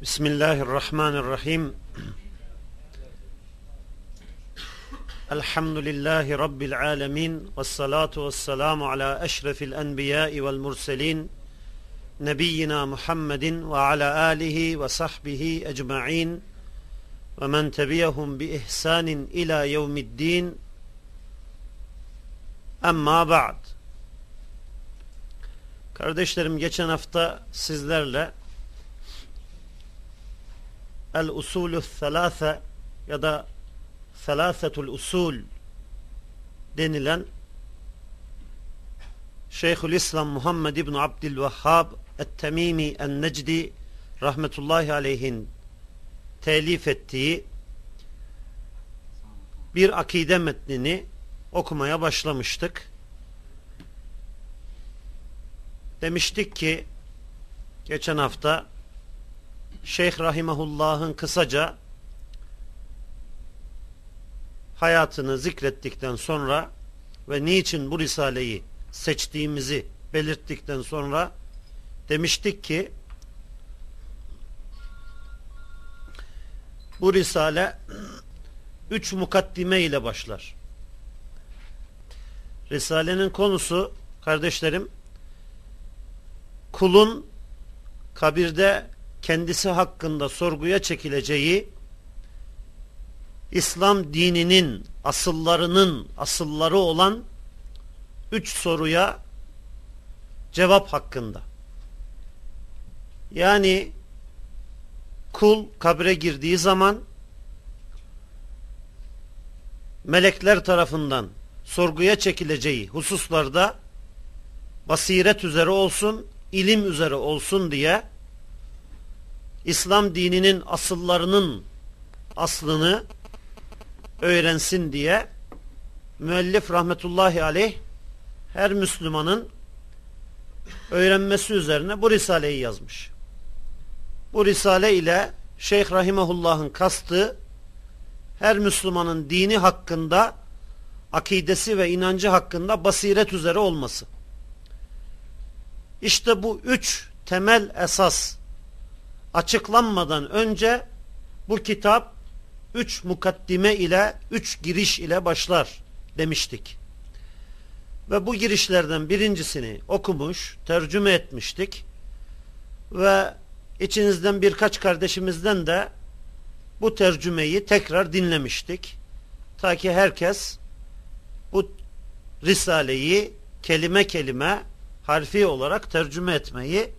Bismillahirrahmanirrahim. Elhamdülillahi Rabbil alemin. Vessalatu vesselamu ala eşrefil enbiyai vel murselin. Nebiyyina Muhammedin ve ala alihi ve sahbihi ecma'in. Ve men tebiyahum bi ihsanin ila yevmiddin. Amma ba'd. Kardeşlerim geçen hafta sizlerle el usulü thalâfe ya da thalâfetul usul denilen Şeyhülislam Muhammed İbni Abdülvehhab Et-Temimi rahmetullahi aleyhin telif ettiği bir akide metnini okumaya başlamıştık. Demiştik ki geçen hafta Şeyh Rahimahullah'ın kısaca hayatını zikrettikten sonra ve niçin bu risaleyi seçtiğimizi belirttikten sonra demiştik ki bu risale üç mukaddime ile başlar. Risalenin konusu kardeşlerim kulun kabirde kendisi hakkında sorguya çekileceği İslam dininin asıllarının asılları olan üç soruya cevap hakkında. Yani kul kabre girdiği zaman melekler tarafından sorguya çekileceği hususlarda basiret üzere olsun, ilim üzere olsun diye İslam dininin asıllarının aslını öğrensin diye müellif rahmetullahi aleyh her Müslümanın öğrenmesi üzerine bu Risale'yi yazmış. Bu Risale ile Şeyh Rahimahullah'ın kastı her Müslümanın dini hakkında akidesi ve inancı hakkında basiret üzere olması. İşte bu üç temel esas açıklanmadan önce bu kitap üç mukaddime ile üç giriş ile başlar demiştik. Ve bu girişlerden birincisini okumuş, tercüme etmiştik. Ve içinizden birkaç kardeşimizden de bu tercümeyi tekrar dinlemiştik. Ta ki herkes bu Risale'yi kelime kelime harfi olarak tercüme etmeyi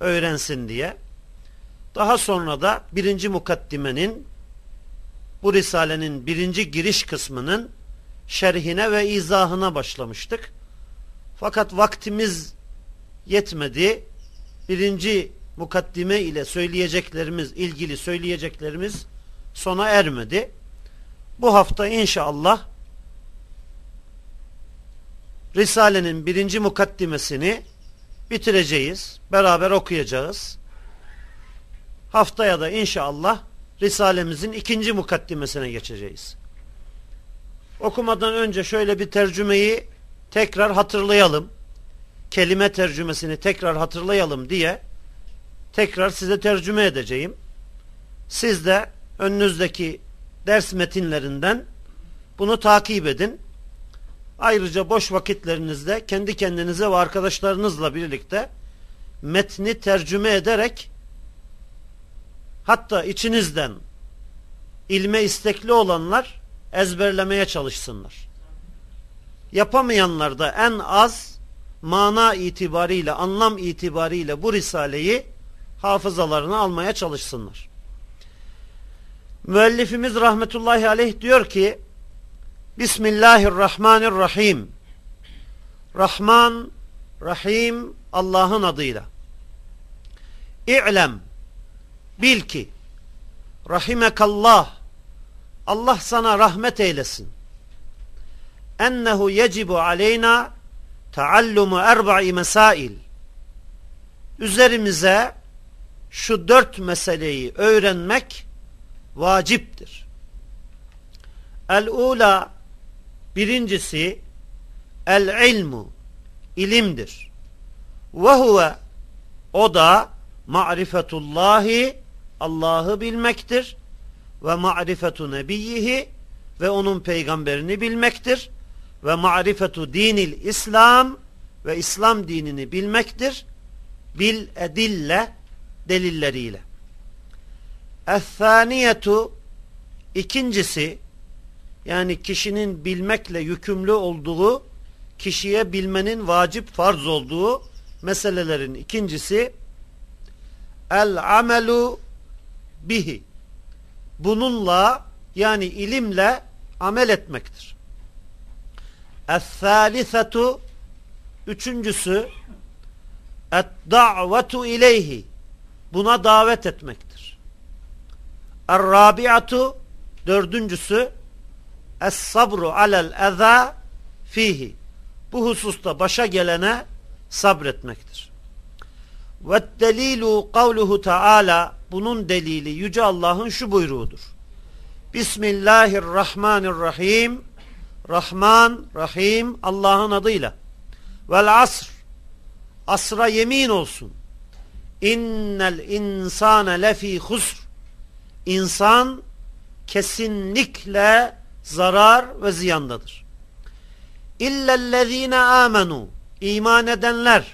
öğrensin diye. Daha sonra da birinci mukaddimenin bu risalenin birinci giriş kısmının şerhine ve izahına başlamıştık. Fakat vaktimiz yetmedi. Birinci mukaddime ile söyleyeceklerimiz, ilgili söyleyeceklerimiz sona ermedi. Bu hafta inşallah Risale'nin birinci mukaddimesini bitireceğiz. Beraber okuyacağız. Haftaya da inşallah Risalemizin ikinci mukaddimesine geçeceğiz. Okumadan önce şöyle bir tercümeyi tekrar hatırlayalım. Kelime tercümesini tekrar hatırlayalım diye tekrar size tercüme edeceğim. Siz de önünüzdeki ders metinlerinden bunu takip edin. Ayrıca boş vakitlerinizde kendi kendinize ve arkadaşlarınızla birlikte metni tercüme ederek Hatta içinizden ilme istekli olanlar ezberlemeye çalışsınlar. Yapamayanlar da en az mana itibariyle, anlam itibariyle bu risaleyi hafızalarına almaya çalışsınlar. Müellifimiz rahmetullahi aleyh diyor ki Bismillahirrahmanirrahim Rahman, Rahim Allah'ın adıyla. İ'lem Bil ki rahimekallah Allah sana rahmet eylesin. Ennehu yecibu aleyna taallumu erba'i mesail. Üzerimize şu dört meseleyi öğrenmek vaciptir. El-ula birincisi el-ilmu ilimdir. Ve huve o da ma'rifetullahi Allah'ı bilmektir ve ma'rifetu nebiyyihi ve onun peygamberini bilmektir ve ma'rifetu dinil İslam ve İslam dinini bilmektir bil edille delilleriyle. Es-saniyetu ikincisi yani kişinin bilmekle yükümlü olduğu kişiye bilmenin vacip farz olduğu meselelerin ikincisi el amelu bihi bununla yani ilimle amel etmektir. Es-salisetu üçüncüsü et-da'vetu ileyhi buna davet etmektir. Er-rabi'atu dördüncüsü es-sabru alel eza fihi bu hususta başa gelene sabretmektir. Ve delilu kavluhu taala bunun delili yüce Allah'ın şu buyruğudur. Bismillahirrahmanirrahim Rahman, Rahim Allah'ın adıyla. Vel asr asra yemin olsun. İnnel insane lefi husr İnsan kesinlikle zarar ve ziyandadır. İllellezine amenu iman edenler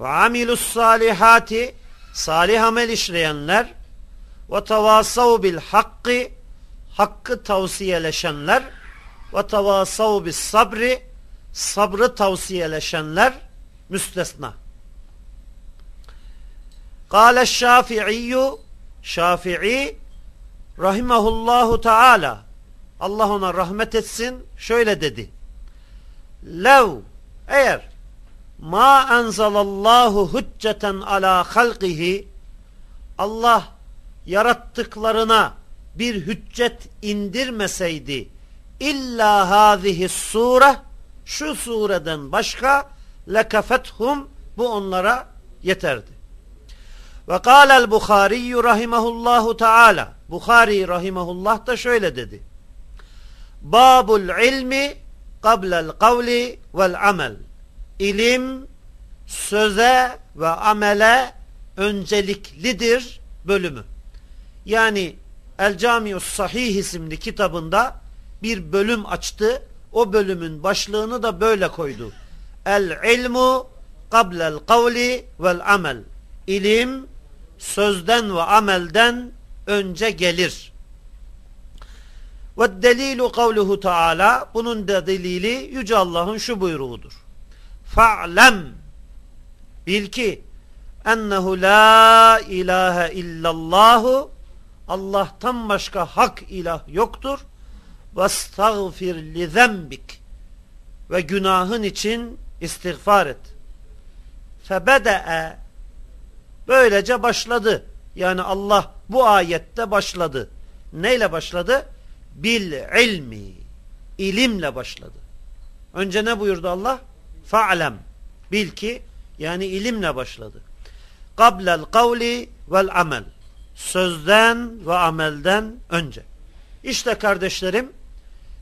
ve amilus salihati salih amel işleyenler ve tevasav bil hakkı hakkı tavsiyeleşenler ve tevasav bis sabri sabrı tavsiyeleşenler müstesna. Kâle şafi'iyyü Şafii rahimahullahu taala Allah ona rahmet etsin şöyle dedi. Lev eğer ma enzalallahu hücceten ala halqihi Allah yarattıklarına bir hüccet indirmeseydi illa hazihi sure şu sureden başka lekafethum bu onlara yeterdi. Ve kâlel Bukhari rahimahullahu taala Bukhari rahimahullah da şöyle dedi. Babul ilmi qablel kavli vel amel. İlim söze ve amele önceliklidir bölümü. Yani El Camius Sahih isimli kitabında bir bölüm açtı. O bölümün başlığını da böyle koydu. El ilmu qablel kavli vel amel. İlim sözden ve amelden önce gelir. Ve delilu kavluhu taala bunun da delili Yüce Allah'ın şu buyruğudur. Fa'lem bil ki ennehu la ilahe illallahu Allah'tan başka hak ilah yoktur. Vestagfir li zembik ve günahın için istiğfar et. Febede'e böylece başladı. Yani Allah bu ayette başladı. Neyle başladı? Bil ilmi. İlimle başladı. Önce ne buyurdu Allah? Fa'lem. Bil ki yani ilimle başladı. Qablel kavli vel amel. Sözden ve amelden önce. İşte kardeşlerim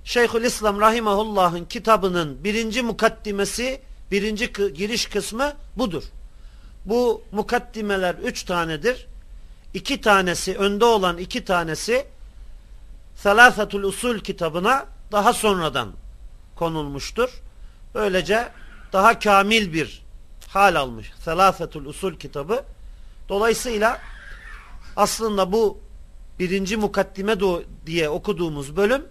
Şeyhül İslam Rahimahullah'ın kitabının birinci mukaddimesi, birinci giriş kısmı budur. Bu mukaddimeler üç tanedir. İki tanesi, önde olan iki tanesi Selâfetul Usul kitabına daha sonradan konulmuştur. Böylece daha kamil bir hal almış. Selâfetul Usul kitabı. Dolayısıyla aslında bu birinci mukaddime diye okuduğumuz bölüm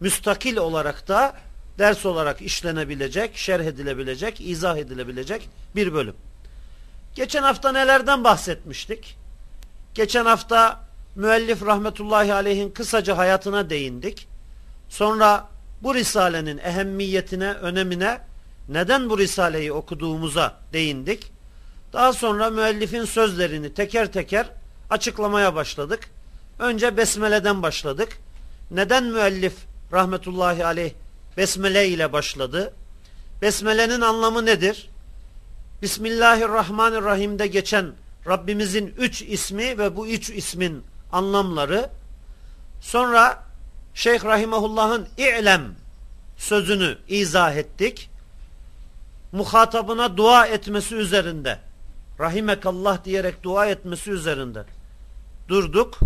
müstakil olarak da ders olarak işlenebilecek, şerh edilebilecek, izah edilebilecek bir bölüm. Geçen hafta nelerden bahsetmiştik? Geçen hafta müellif rahmetullahi aleyhin kısaca hayatına değindik. Sonra bu risalenin ehemmiyetine, önemine, neden bu risaleyi okuduğumuza değindik. Daha sonra müellifin sözlerini teker teker açıklamaya başladık. Önce Besmele'den başladık. Neden müellif rahmetullahi aleyh Besmele ile başladı? Besmele'nin anlamı nedir? Bismillahirrahmanirrahim'de geçen Rabbimizin üç ismi ve bu üç ismin anlamları sonra Şeyh Rahimahullah'ın i'lem sözünü izah ettik. Muhatabına dua etmesi üzerinde rahimekallah diyerek dua etmesi üzerinde durduk.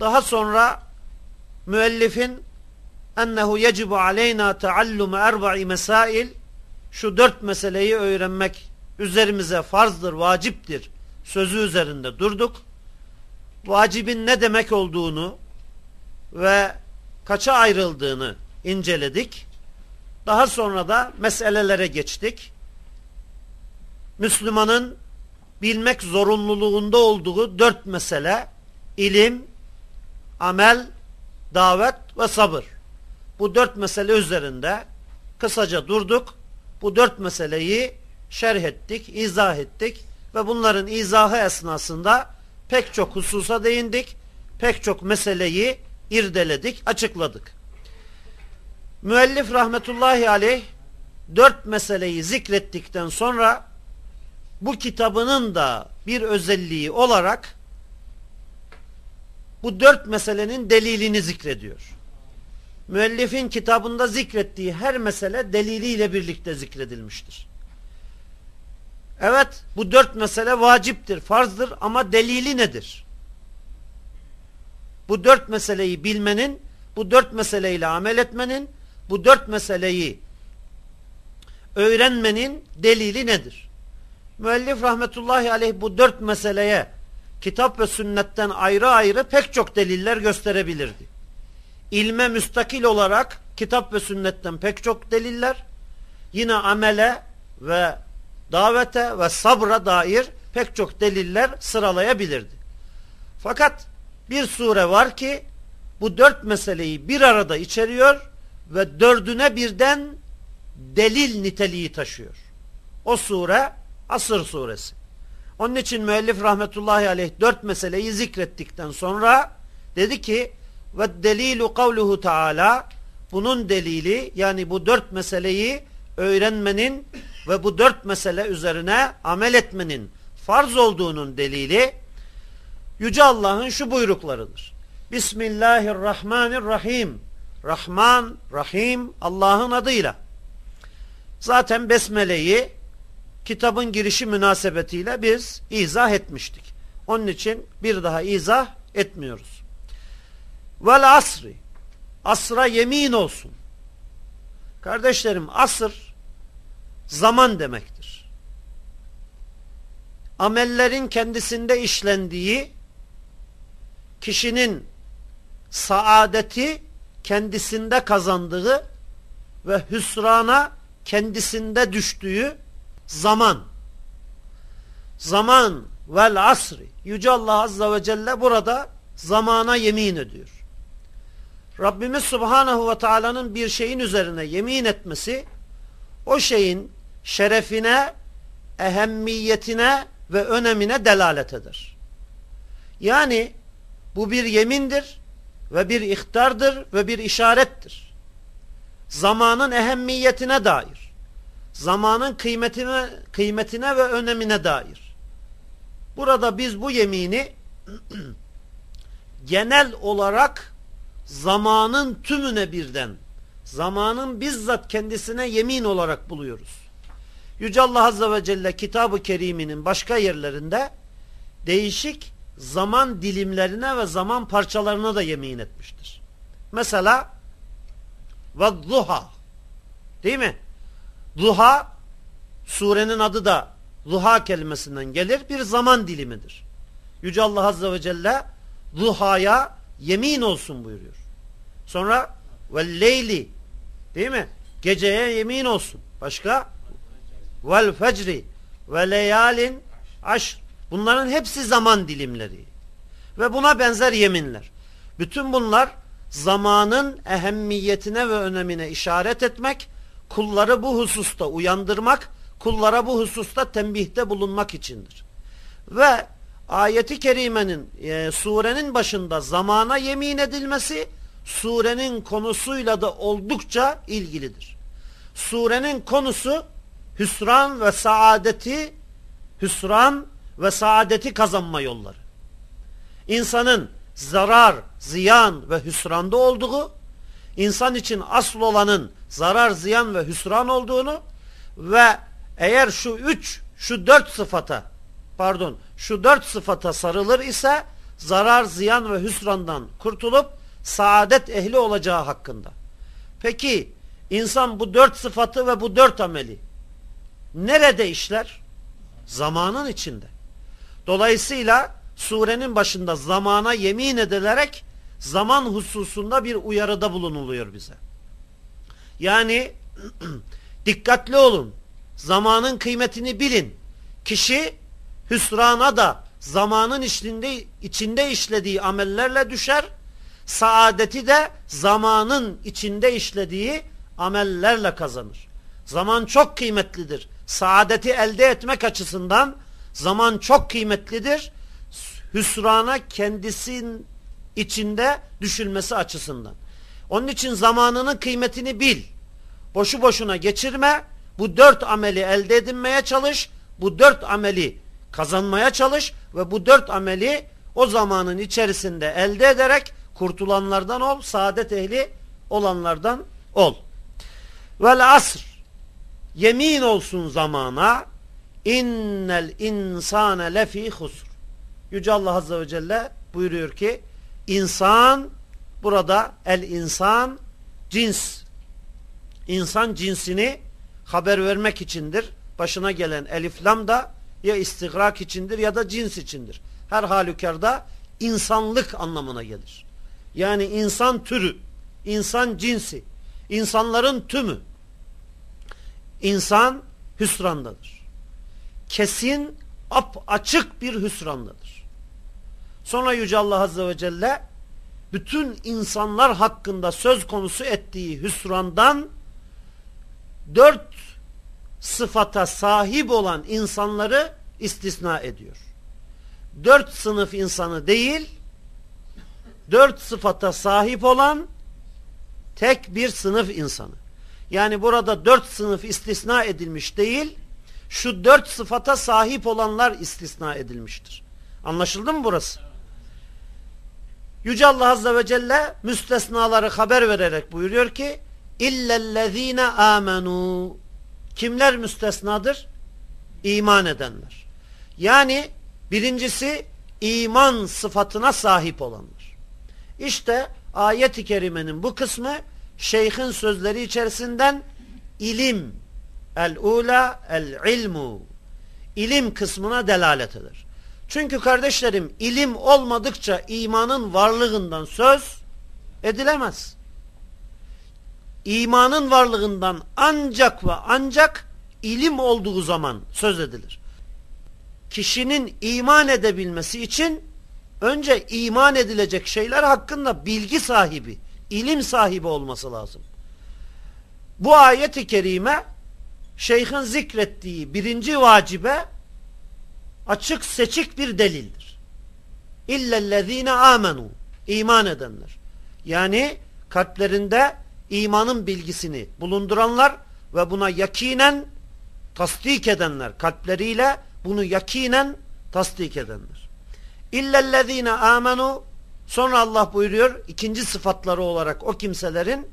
Daha sonra müellifin ennehu yecibu aleyna teallume erba'i mesail şu dört meseleyi öğrenmek üzerimize farzdır, vaciptir sözü üzerinde durduk. Vacibin ne demek olduğunu ve kaça ayrıldığını inceledik. Daha sonra da meselelere geçtik. Müslümanın bilmek zorunluluğunda olduğu dört mesele ilim, amel, davet ve sabır. Bu dört mesele üzerinde kısaca durduk. Bu dört meseleyi şerh ettik, izah ettik ve bunların izahı esnasında pek çok hususa değindik. Pek çok meseleyi irdeledik, açıkladık. Müellif rahmetullahi aleyh dört meseleyi zikrettikten sonra bu kitabının da bir özelliği olarak bu dört meselenin delilini zikrediyor. Müellifin kitabında zikrettiği her mesele deliliyle birlikte zikredilmiştir. Evet bu dört mesele vaciptir, farzdır ama delili nedir? Bu dört meseleyi bilmenin, bu dört meseleyle amel etmenin, bu dört meseleyi öğrenmenin delili nedir? Müellif rahmetullahi aleyh bu dört meseleye kitap ve sünnetten ayrı ayrı pek çok deliller gösterebilirdi. İlme müstakil olarak kitap ve sünnetten pek çok deliller, yine amele ve davete ve sabra dair pek çok deliller sıralayabilirdi. Fakat bir sure var ki bu dört meseleyi bir arada içeriyor ve dördüne birden delil niteliği taşıyor. O sure Asır suresi. Onun için müellif rahmetullahi aleyh dört meseleyi zikrettikten sonra dedi ki ve delilu kavluhu taala bunun delili yani bu dört meseleyi öğrenmenin ve bu dört mesele üzerine amel etmenin farz olduğunun delili Yüce Allah'ın şu buyruklarıdır. Bismillahirrahmanirrahim. Rahman, Rahim Allah'ın adıyla. Zaten Besmele'yi kitabın girişi münasebetiyle biz izah etmiştik. Onun için bir daha izah etmiyoruz. Vel asri asra yemin olsun. Kardeşlerim asır zaman demektir. Amellerin kendisinde işlendiği kişinin saadeti kendisinde kazandığı ve hüsrana kendisinde düştüğü zaman zaman vel asri Yüce Allah Azze ve Celle burada zamana yemin ediyor. Rabbimiz Subhanahu ve Taala'nın bir şeyin üzerine yemin etmesi o şeyin şerefine, ehemmiyetine ve önemine delalet eder. Yani bu bir yemindir ve bir ihtardır ve bir işarettir. Zamanın ehemmiyetine dair, zamanın kıymetine, kıymetine ve önemine dair. Burada biz bu yemini genel olarak zamanın tümüne birden, zamanın bizzat kendisine yemin olarak buluyoruz. Yüce Allah Azze ve Celle Kitab-ı Kerim'inin başka yerlerinde değişik zaman dilimlerine ve zaman parçalarına da yemin etmiştir. Mesela ve zuha değil mi? Zuha surenin adı da zuha kelimesinden gelir bir zaman dilimidir. Yüce Allah Azze ve Celle zuhaya yemin olsun buyuruyor. Sonra ve leyli değil mi? Geceye yemin olsun. Başka? Vel fecri ve leyalin aşr Bunların hepsi zaman dilimleri. Ve buna benzer yeminler. Bütün bunlar zamanın ehemmiyetine ve önemine işaret etmek, kulları bu hususta uyandırmak, kullara bu hususta tembihte bulunmak içindir. Ve ayeti kerimenin, e, surenin başında zamana yemin edilmesi, surenin konusuyla da oldukça ilgilidir. Surenin konusu hüsran ve saadeti, hüsran ve saadeti kazanma yolları. İnsanın zarar, ziyan ve hüsranda olduğu, insan için asıl olanın zarar, ziyan ve hüsran olduğunu ve eğer şu üç, şu dört sıfata pardon şu dört sıfata sarılır ise zarar, ziyan ve hüsrandan kurtulup saadet ehli olacağı hakkında. Peki insan bu dört sıfatı ve bu dört ameli nerede işler? Zamanın içinde. Dolayısıyla surenin başında zamana yemin edilerek zaman hususunda bir uyarıda bulunuluyor bize. Yani dikkatli olun. Zamanın kıymetini bilin. Kişi hüsrana da zamanın içinde, içinde işlediği amellerle düşer. Saadeti de zamanın içinde işlediği amellerle kazanır. Zaman çok kıymetlidir. Saadeti elde etmek açısından zaman çok kıymetlidir. Hüsrana kendisinin içinde düşülmesi açısından. Onun için zamanının kıymetini bil. Boşu boşuna geçirme. Bu dört ameli elde edinmeye çalış. Bu dört ameli kazanmaya çalış ve bu dört ameli o zamanın içerisinde elde ederek kurtulanlardan ol, saadet ehli olanlardan ol. Vel asr yemin olsun zamana innel insane lefi husr. Yüce Allah Azze ve Celle buyuruyor ki insan burada el insan cins insan cinsini haber vermek içindir. Başına gelen eliflam da ya istigrak içindir ya da cins içindir. Her halükarda insanlık anlamına gelir. Yani insan türü, insan cinsi, insanların tümü. İnsan hüsrandadır. Kesin, ap açık bir hüsrandadır. Sonra Yüce Allah Azze ve Celle bütün insanlar hakkında söz konusu ettiği hüsrandan dört sıfata sahip olan insanları istisna ediyor. Dört sınıf insanı değil, dört sıfata sahip olan tek bir sınıf insanı. Yani burada dört sınıf istisna edilmiş değil, şu dört sıfata sahip olanlar istisna edilmiştir. Anlaşıldı mı burası? Yüce Allah Azze ve Celle müstesnaları haber vererek buyuruyor ki illellezine amenu kimler müstesnadır? İman edenler. Yani birincisi iman sıfatına sahip olanlar. İşte ayet-i kerimenin bu kısmı şeyhin sözleri içerisinden ilim el-ula el-ilmu ilim kısmına delalet eder. Çünkü kardeşlerim ilim olmadıkça imanın varlığından söz edilemez. İmanın varlığından ancak ve ancak ilim olduğu zaman söz edilir. Kişinin iman edebilmesi için önce iman edilecek şeyler hakkında bilgi sahibi, ilim sahibi olması lazım. Bu ayet-i kerime şeyhin zikrettiği birinci vacibe açık seçik bir delildir. İllellezine amenu iman edenler. Yani kalplerinde imanın bilgisini bulunduranlar ve buna yakinen tasdik edenler kalpleriyle bunu yakinen tasdik edenler. İllellezine amenu sonra Allah buyuruyor ikinci sıfatları olarak o kimselerin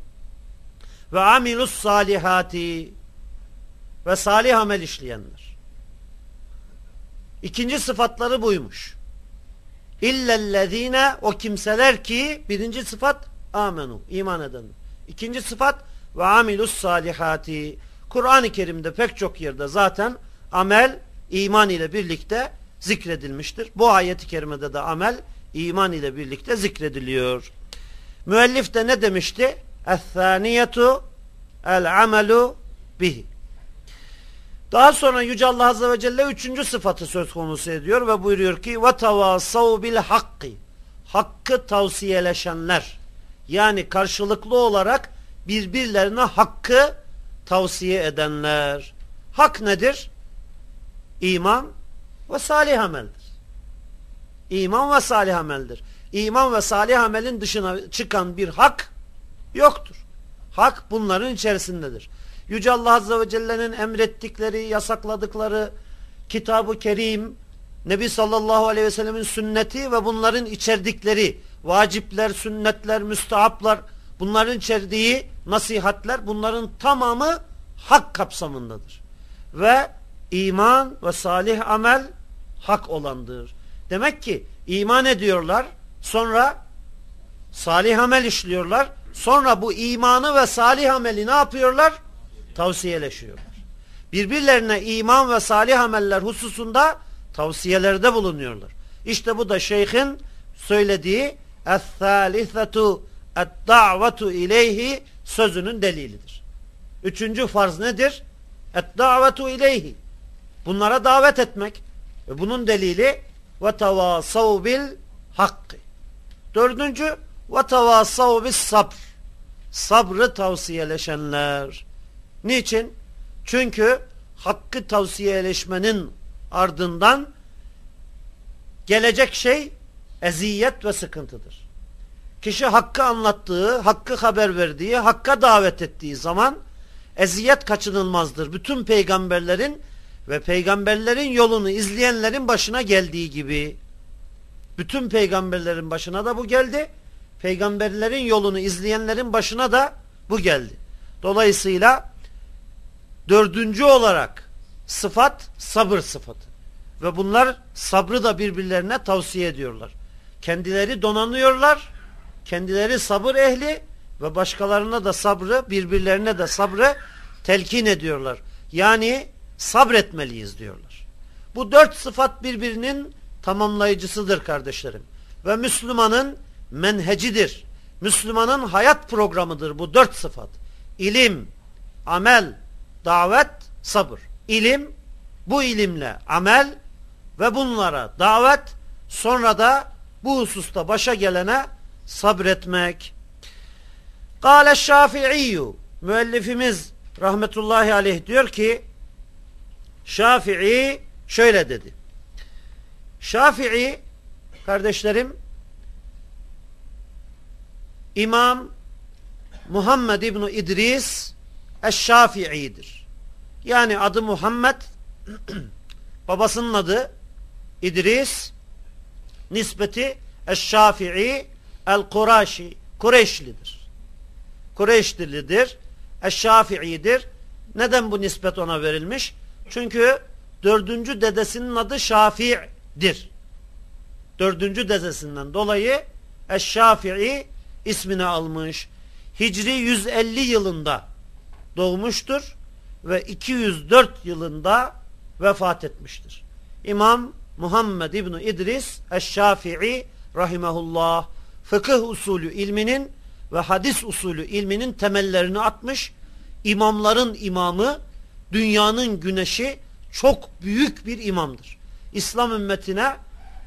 ve amilus salihati ve salih amel işleyenler. İkinci sıfatları buymuş. İllellezine o kimseler ki birinci sıfat amenu iman edenler. İkinci sıfat ve amilus salihati. Kur'an-ı Kerim'de pek çok yerde zaten amel iman ile birlikte zikredilmiştir. Bu ayeti kerimede de amel iman ile birlikte zikrediliyor. Müellif de ne demişti? Es-saniyetu el-amelu bihi. Daha sonra Yüce Allah Azze ve Celle üçüncü sıfatı söz konusu ediyor ve buyuruyor ki وَتَوَاسَوْ بِالْحَقِّ Hakkı tavsiyeleşenler yani karşılıklı olarak birbirlerine hakkı tavsiye edenler. Hak nedir? İman ve salih ameldir. İman ve salih ameldir. İman ve salih amelin dışına çıkan bir hak yoktur. Hak bunların içerisindedir. Yüce Allah Azze ve Celle'nin emrettikleri, yasakladıkları, kitabı kerim, Nebi sallallahu aleyhi ve sellemin sünneti ve bunların içerdikleri vacipler, sünnetler, müstahaplar, bunların içerdiği nasihatler bunların tamamı hak kapsamındadır. Ve iman ve salih amel hak olandır. Demek ki iman ediyorlar sonra salih amel işliyorlar. Sonra bu imanı ve salih ameli ne yapıyorlar? Tavsiyeleşiyorlar. Birbirlerine iman ve salih ameller hususunda tavsiyelerde bulunuyorlar. İşte bu da şeyhin söylediği اَثَّالِثَةُ اَدْدَعْوَةُ ileyhi sözünün delilidir. Üçüncü farz nedir? اَدْدَعْوَةُ ileyhi Bunlara davet etmek. Ve bunun delili وَتَوَاسَوْ bil hakkı. Dördüncü وَتَوَاسَوْ bis sabr. Sabrı tavsiyeleşenler. Niçin? Çünkü hakkı tavsiyeleşmenin ardından gelecek şey eziyet ve sıkıntıdır. Kişi hakkı anlattığı, hakkı haber verdiği, hakka davet ettiği zaman eziyet kaçınılmazdır. Bütün peygamberlerin ve peygamberlerin yolunu izleyenlerin başına geldiği gibi bütün peygamberlerin başına da bu geldi. Peygamberlerin yolunu izleyenlerin başına da bu geldi. Dolayısıyla dördüncü olarak sıfat sabır sıfatı. Ve bunlar sabrı da birbirlerine tavsiye ediyorlar. Kendileri donanıyorlar. Kendileri sabır ehli ve başkalarına da sabrı, birbirlerine de sabrı telkin ediyorlar. Yani sabretmeliyiz diyorlar. Bu dört sıfat birbirinin tamamlayıcısıdır kardeşlerim. Ve Müslümanın menhecidir. Müslümanın hayat programıdır bu dört sıfat. İlim, amel, davet, sabır. İlim, bu ilimle amel ve bunlara davet, sonra da bu hususta başa gelene sabretmek. Kale Şafi'i müellifimiz rahmetullahi aleyh diyor ki Şafii şöyle dedi. Şafii kardeşlerim İmam Muhammed İbni İdris Eş-Şafii'dir. Yani adı Muhammed babasının adı İdris nispeti Eş-Şafii El-Kuraşi Kureyşlidir. Kureyşlidir. Eş-Şafii'dir. Neden bu nispet ona verilmiş? Çünkü dördüncü dedesinin adı Şafi'dir. Dördüncü dedesinden dolayı Eş-Şafii ismini almış. Hicri 150 yılında doğmuştur ve 204 yılında vefat etmiştir. İmam Muhammed İbni İdris Eş-Şafii rahimahullah fıkıh usulü ilminin ve hadis usulü ilminin temellerini atmış. İmamların imamı dünyanın güneşi çok büyük bir imamdır. İslam ümmetine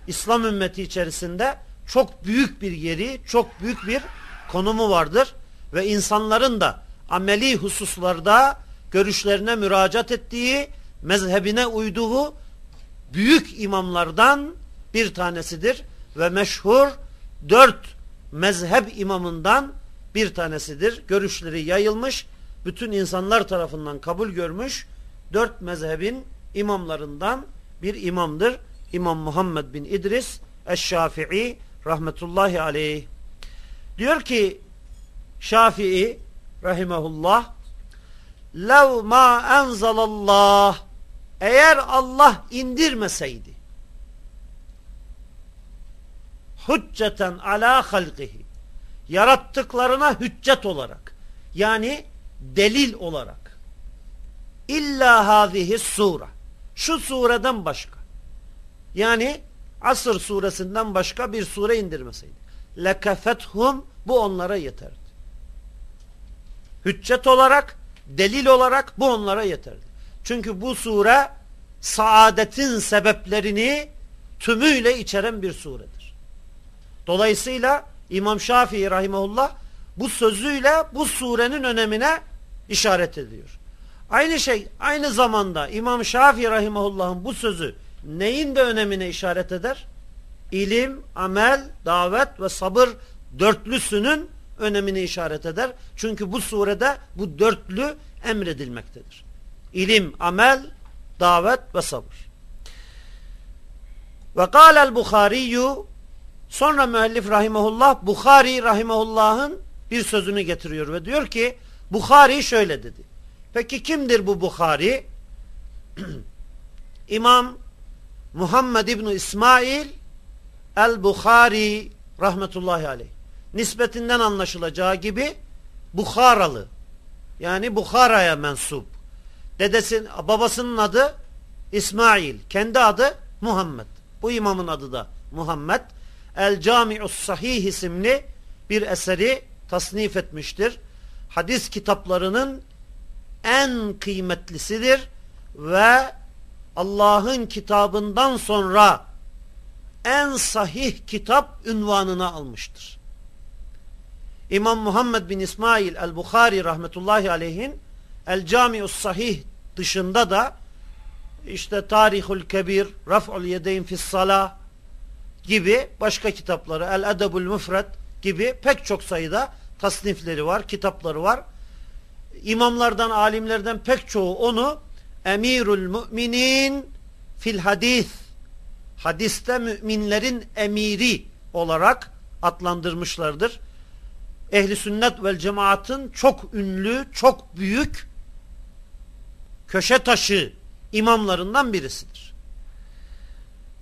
İslam ümmeti içerisinde çok büyük bir yeri, çok büyük bir konumu vardır ve insanların da ameli hususlarda görüşlerine müracaat ettiği, mezhebine uyduğu büyük imamlardan bir tanesidir ve meşhur dört mezhep imamından bir tanesidir. Görüşleri yayılmış bütün insanlar tarafından kabul görmüş dört mezhebin imamlarından bir imamdır. İmam Muhammed bin İdris Eş-Şafii rahmetullahi aleyh. Diyor ki Şafii rahimahullah lev ma enzalallah. Eğer Allah indirmeseydi hücceten ala halqihi yarattıklarına hüccet olarak yani delil olarak. İlla hazihi sura şu sureden başka. Yani Asır suresinden başka bir sure indirmeseydi. Lekefethum bu onlara yeterdi hüccet olarak delil olarak bu onlara yeterdi çünkü bu sure saadetin sebeplerini tümüyle içeren bir suredir dolayısıyla İmam Şafii rahimahullah bu sözüyle bu surenin önemine işaret ediyor. Aynı şey aynı zamanda İmam Şafii rahimahullah'ın bu sözü neyin de önemine işaret eder? İlim, amel, davet ve sabır dörtlüsünün önemini işaret eder. Çünkü bu surede bu dörtlü emredilmektedir. İlim, amel, davet ve sabır. Ve kâlel Bukhariyyü sonra müellif rahimahullah Bukhari rahimahullah'ın bir sözünü getiriyor ve diyor ki Bukhari şöyle dedi. Peki kimdir bu Bukhari? İmam Muhammed İbni İsmail el-Bukhari rahmetullahi aleyh. Nispetinden anlaşılacağı gibi Bukharalı. Yani Bukhara'ya mensup. Dedesin, babasının adı İsmail. Kendi adı Muhammed. Bu imamın adı da Muhammed. El Cami'us Sahih isimli bir eseri tasnif etmiştir. Hadis kitaplarının en kıymetlisidir ve Allah'ın kitabından sonra en sahih kitap ünvanını almıştır. İmam Muhammed bin İsmail el-Bukhari rahmetullahi aleyhin El-Cami'us Sahih dışında da işte Tarihul Kebir, Raf'ul Yedeyn Fissalah gibi başka kitapları, El-Edebul Müfred gibi pek çok sayıda tasnifleri var, kitapları var. İmamlardan, alimlerden pek çoğu onu Emirul Müminin fil hadis hadiste müminlerin emiri olarak adlandırmışlardır. Ehli sünnet vel cemaatın çok ünlü, çok büyük köşe taşı imamlarından birisidir.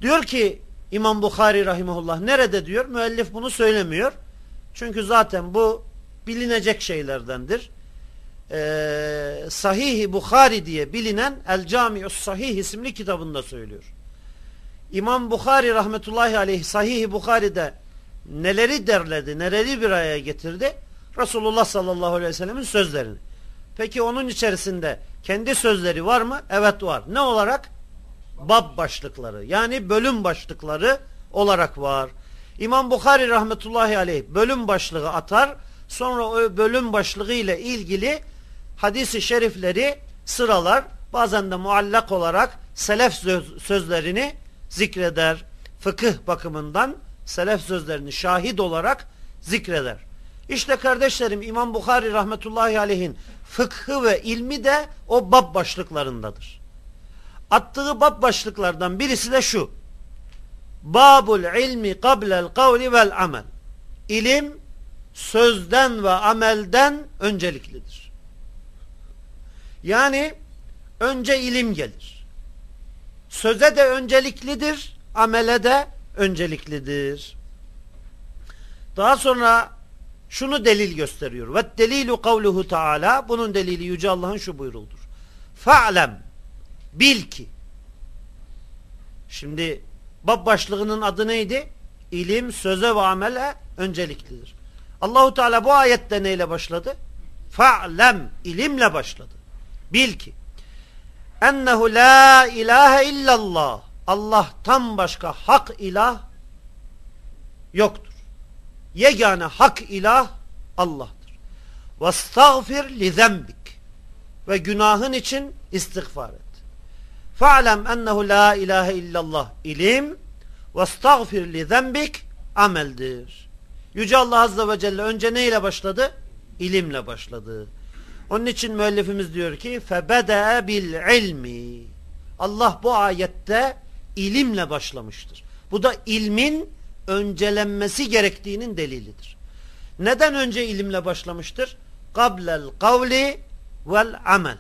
Diyor ki İmam Bukhari rahimahullah nerede diyor? Müellif bunu söylemiyor. Çünkü zaten bu bilinecek şeylerdendir. Ee, Sahih-i Bukhari diye bilinen El Camius Sahih isimli kitabında söylüyor. İmam Bukhari rahmetullahi aleyh Sahih-i Bukhari'de neleri derledi, neleri bir araya getirdi? Resulullah sallallahu aleyhi ve sellemin sözlerini. Peki onun içerisinde kendi sözleri var mı? Evet var. Ne olarak? Bab başlıkları yani bölüm başlıkları olarak var. İmam Bukhari rahmetullahi aleyh bölüm başlığı atar. Sonra o bölüm başlığı ile ilgili hadisi şerifleri sıralar. Bazen de muallak olarak selef sözlerini zikreder. Fıkıh bakımından selef sözlerini şahit olarak zikreder. İşte kardeşlerim İmam Bukhari rahmetullahi aleyhin fıkhı ve ilmi de o bab başlıklarındadır. Attığı bab başlıklardan birisi de şu. Babul ilmi kablel kavli vel amel. İlim sözden ve amelden önceliklidir. Yani önce ilim gelir. Söze de önceliklidir, amele de önceliklidir. Daha sonra şunu delil gösteriyor. Ve delilu kavluhu taala bunun delili yüce Allah'ın şu buyuruldur. Fa'lem bil ki şimdi bab başlığının adı neydi? İlim, söze ve amele önceliklidir. Allahu Teala bu ayette neyle başladı? Fa'lem ilimle başladı. Bil ki ennehu la ilahe illallah Allah'tan başka hak ilah yoktur. Yegane hak ilah Allah'tır. وَاسْتَغْفِرْ لِذَنْبِكَ Ve günahın için istiğfar et. فَعْلَمْ اَنَّهُ la ilahe illallah ilim وَاسْتَغْفِرْ لِذَنْبِكَ ameldir. Yüce Allah Azze ve Celle önce neyle başladı? İlimle başladı. Onun için müellifimiz diyor ki فَبَدَأَ بِالْعِلْمِ Allah bu ayette ilimle başlamıştır. Bu da ilmin öncelenmesi gerektiğinin delilidir. Neden önce ilimle başlamıştır? Kablel kavli vel amel.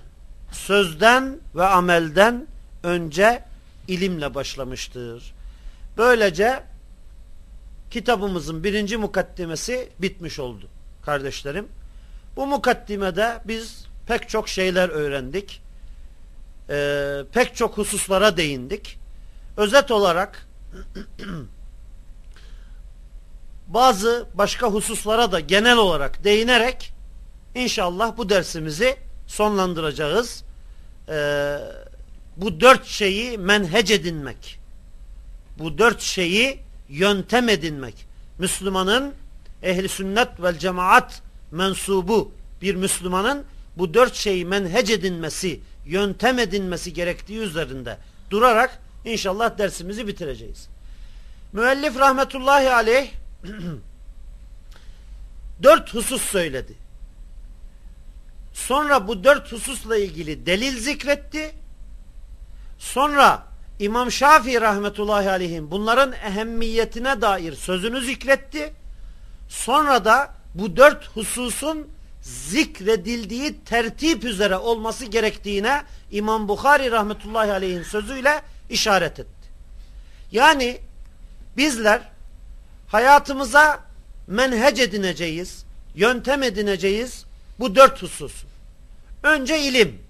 Sözden ve amelden önce ilimle başlamıştır. Böylece kitabımızın birinci mukaddimesi bitmiş oldu kardeşlerim. Bu mukaddimede biz pek çok şeyler öğrendik. Ee, pek çok hususlara değindik. Özet olarak bazı başka hususlara da genel olarak değinerek inşallah bu dersimizi sonlandıracağız. Ee, bu dört şeyi menhec edinmek. Bu dört şeyi yöntem edinmek. Müslümanın ehli sünnet vel cemaat mensubu bir Müslümanın bu dört şeyi menhec edinmesi, yöntem edinmesi gerektiği üzerinde durarak inşallah dersimizi bitireceğiz. Müellif rahmetullahi aleyh dört husus söyledi. Sonra bu dört hususla ilgili delil zikretti. Sonra İmam Şafii rahmetullahi aleyhim bunların ehemmiyetine dair sözünü zikretti. Sonra da bu dört hususun zikredildiği tertip üzere olması gerektiğine İmam Bukhari rahmetullahi aleyhin sözüyle işaret etti. Yani bizler hayatımıza menhec edineceğiz, yöntem edineceğiz bu dört husus. Önce ilim,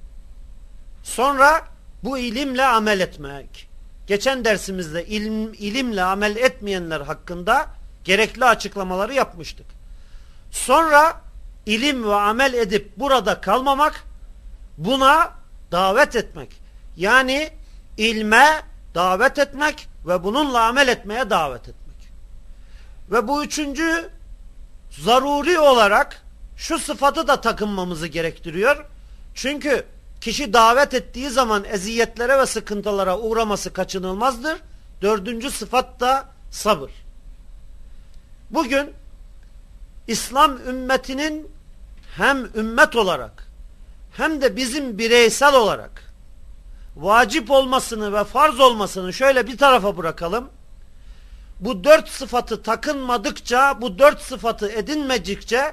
sonra bu ilimle amel etmek. Geçen dersimizde ilim, ilimle amel etmeyenler hakkında gerekli açıklamaları yapmıştık. Sonra ilim ve amel edip burada kalmamak, buna davet etmek. Yani ilme davet etmek ve bununla amel etmeye davet etmek. Ve bu üçüncü zaruri olarak şu sıfatı da takınmamızı gerektiriyor. Çünkü kişi davet ettiği zaman eziyetlere ve sıkıntılara uğraması kaçınılmazdır. Dördüncü sıfat da sabır. Bugün İslam ümmetinin hem ümmet olarak hem de bizim bireysel olarak vacip olmasını ve farz olmasını şöyle bir tarafa bırakalım. Bu dört sıfatı takınmadıkça, bu dört sıfatı edinmedikçe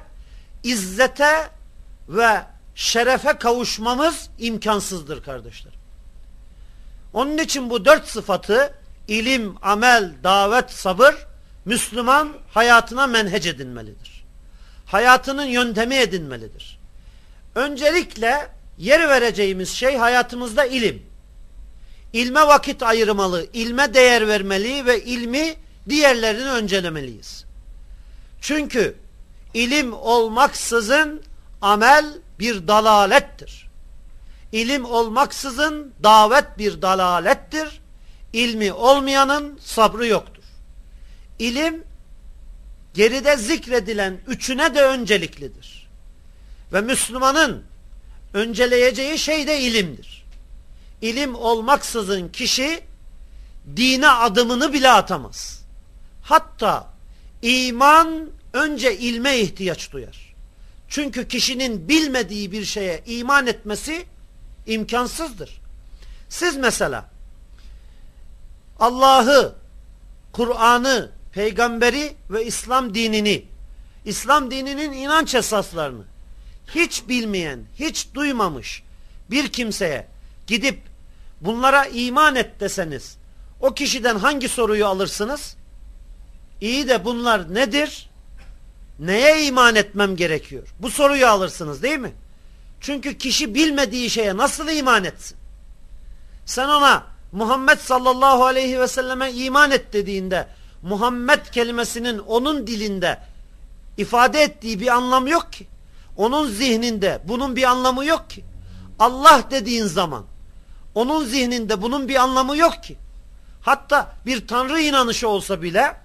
izzete ve şerefe kavuşmamız imkansızdır kardeşler. Onun için bu dört sıfatı ilim, amel, davet, sabır Müslüman hayatına menhec edinmelidir. Hayatının yöntemi edinmelidir. Öncelikle yer vereceğimiz şey hayatımızda ilim. İlme vakit ayırmalı, ilme değer vermeli ve ilmi diğerlerini öncelemeliyiz. Çünkü ilim olmaksızın amel bir dalalettir. İlim olmaksızın davet bir dalalettir. İlmi olmayanın sabrı yoktur. İlim geride zikredilen üçüne de önceliklidir. Ve Müslümanın önceleyeceği şey de ilimdir. İlim olmaksızın kişi dine adımını bile atamaz. Hatta iman önce ilme ihtiyaç duyar. Çünkü kişinin bilmediği bir şeye iman etmesi imkansızdır. Siz mesela Allah'ı, Kur'an'ı, peygamberi ve İslam dinini, İslam dininin inanç esaslarını hiç bilmeyen, hiç duymamış bir kimseye gidip bunlara iman et deseniz o kişiden hangi soruyu alırsınız? İyi de bunlar nedir? Neye iman etmem gerekiyor? Bu soruyu alırsınız değil mi? Çünkü kişi bilmediği şeye nasıl iman etsin? Sen ona Muhammed sallallahu aleyhi ve selleme iman et dediğinde Muhammed kelimesinin onun dilinde ifade ettiği bir anlam yok ki. Onun zihninde bunun bir anlamı yok ki. Allah dediğin zaman onun zihninde bunun bir anlamı yok ki. Hatta bir tanrı inanışı olsa bile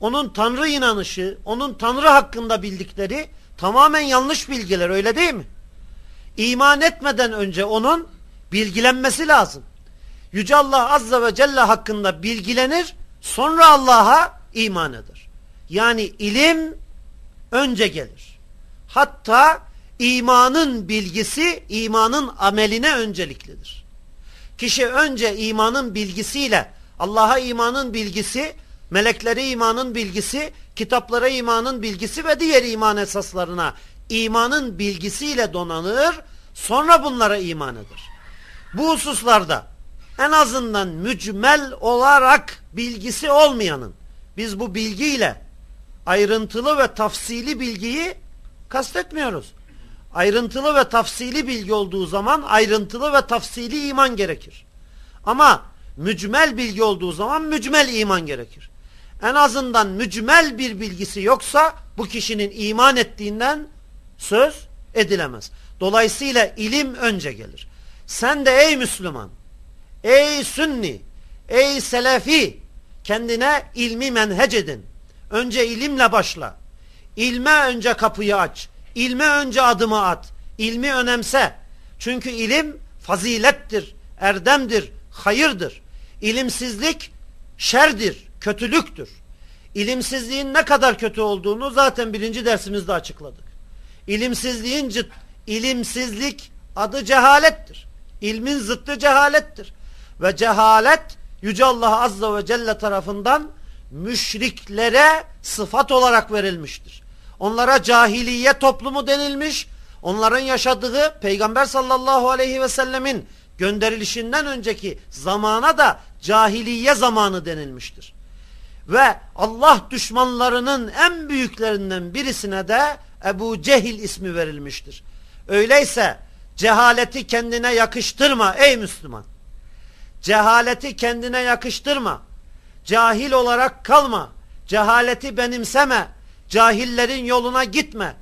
onun tanrı inanışı, onun tanrı hakkında bildikleri tamamen yanlış bilgiler öyle değil mi? İman etmeden önce onun bilgilenmesi lazım. Yüce Allah Azze ve Celle hakkında bilgilenir, sonra Allah'a iman eder. Yani ilim önce gelir. Hatta imanın bilgisi imanın ameline önceliklidir. Kişi önce imanın bilgisiyle Allah'a imanın bilgisi, meleklere imanın bilgisi, kitaplara imanın bilgisi ve diğer iman esaslarına imanın bilgisiyle donanır, sonra bunlara iman eder. Bu hususlarda en azından mücmel olarak bilgisi olmayanın, biz bu bilgiyle ayrıntılı ve tafsili bilgiyi kastetmiyoruz. Ayrıntılı ve tafsili bilgi olduğu zaman ayrıntılı ve tafsili iman gerekir. Ama mücmel bilgi olduğu zaman mücmel iman gerekir. En azından mücmel bir bilgisi yoksa bu kişinin iman ettiğinden söz edilemez. Dolayısıyla ilim önce gelir. Sen de ey Müslüman, ey Sünni, ey Selefi kendine ilmi menhec edin. Önce ilimle başla. İlme önce kapıyı aç. İlme önce adımı at. İlmi önemse. Çünkü ilim fazilettir, erdemdir, hayırdır. İlimsizlik şerdir, kötülüktür. İlimsizliğin ne kadar kötü olduğunu zaten birinci dersimizde açıkladık. İlimsizliğin cıt, ilimsizlik adı cehalettir. İlmin zıttı cehalettir. Ve cehalet Yüce Allah Azze ve Celle tarafından müşriklere sıfat olarak verilmiştir. Onlara cahiliye toplumu denilmiş. Onların yaşadığı Peygamber sallallahu aleyhi ve sellemin gönderilişinden önceki zamana da cahiliye zamanı denilmiştir. Ve Allah düşmanlarının en büyüklerinden birisine de Ebu Cehil ismi verilmiştir. Öyleyse cehaleti kendine yakıştırma ey Müslüman. Cehaleti kendine yakıştırma. Cahil olarak kalma. Cehaleti benimseme. Cahillerin yoluna gitme.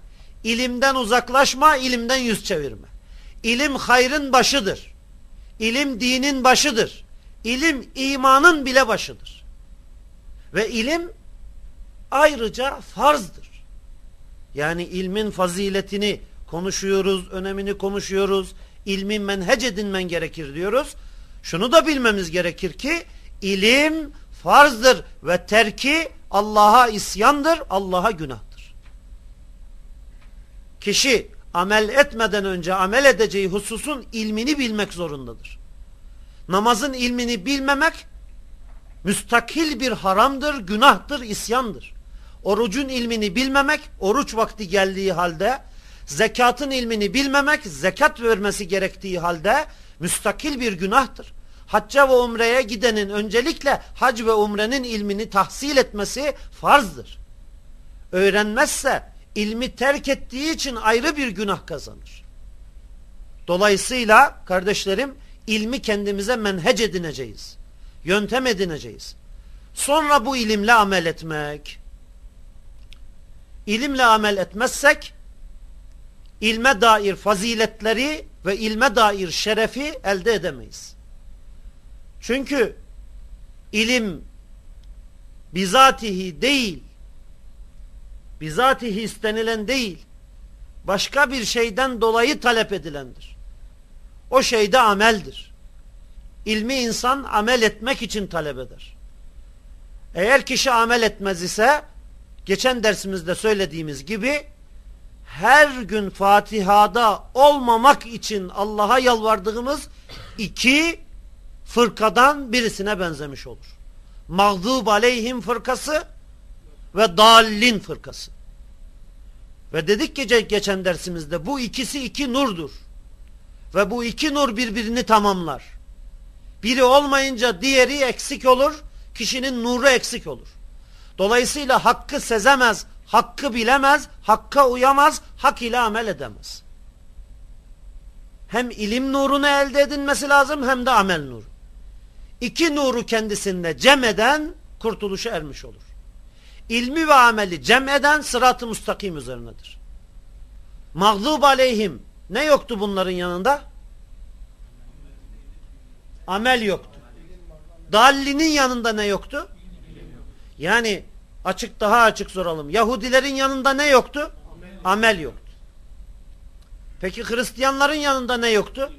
İlimden uzaklaşma, ilimden yüz çevirme. İlim hayrın başıdır. İlim dinin başıdır. İlim imanın bile başıdır. Ve ilim ayrıca farzdır. Yani ilmin faziletini konuşuyoruz, önemini konuşuyoruz. İlmin menhec edinmen gerekir diyoruz. Şunu da bilmemiz gerekir ki ilim farzdır ve terki Allah'a isyandır, Allah'a günahtır. Kişi amel etmeden önce amel edeceği hususun ilmini bilmek zorundadır. Namazın ilmini bilmemek müstakil bir haramdır, günahtır, isyandır. Orucun ilmini bilmemek, oruç vakti geldiği halde, zekatın ilmini bilmemek, zekat vermesi gerektiği halde müstakil bir günahtır. Hacca ve umreye gidenin öncelikle hac ve umrenin ilmini tahsil etmesi farzdır. Öğrenmezse ilmi terk ettiği için ayrı bir günah kazanır. Dolayısıyla kardeşlerim ilmi kendimize menhec edineceğiz. Yöntem edineceğiz. Sonra bu ilimle amel etmek. İlimle amel etmezsek ilme dair faziletleri ve ilme dair şerefi elde edemeyiz. Çünkü ilim bizatihi değil, bizatihi istenilen değil, başka bir şeyden dolayı talep edilendir. O şey de ameldir. İlmi insan amel etmek için talep eder. Eğer kişi amel etmez ise, geçen dersimizde söylediğimiz gibi, her gün Fatiha'da olmamak için Allah'a yalvardığımız iki fırkadan birisine benzemiş olur. Mağdub aleyhim fırkası ve dallin fırkası. Ve dedik ki geçen dersimizde bu ikisi iki nurdur. Ve bu iki nur birbirini tamamlar. Biri olmayınca diğeri eksik olur, kişinin nuru eksik olur. Dolayısıyla hakkı sezemez, hakkı bilemez, hakka uyamaz, hak ile amel edemez. Hem ilim nurunu elde edinmesi lazım hem de amel nuru iki nuru kendisinde cem eden kurtuluşa ermiş olur. İlmi ve ameli cem eden sırat-ı müstakim üzerinedir. Mağzub aleyhim ne yoktu bunların yanında? Amel yoktu. Dallinin yanında ne yoktu? Yani açık daha açık soralım. Yahudilerin yanında ne yoktu? Amel yoktu. Peki Hristiyanların yanında ne yoktu?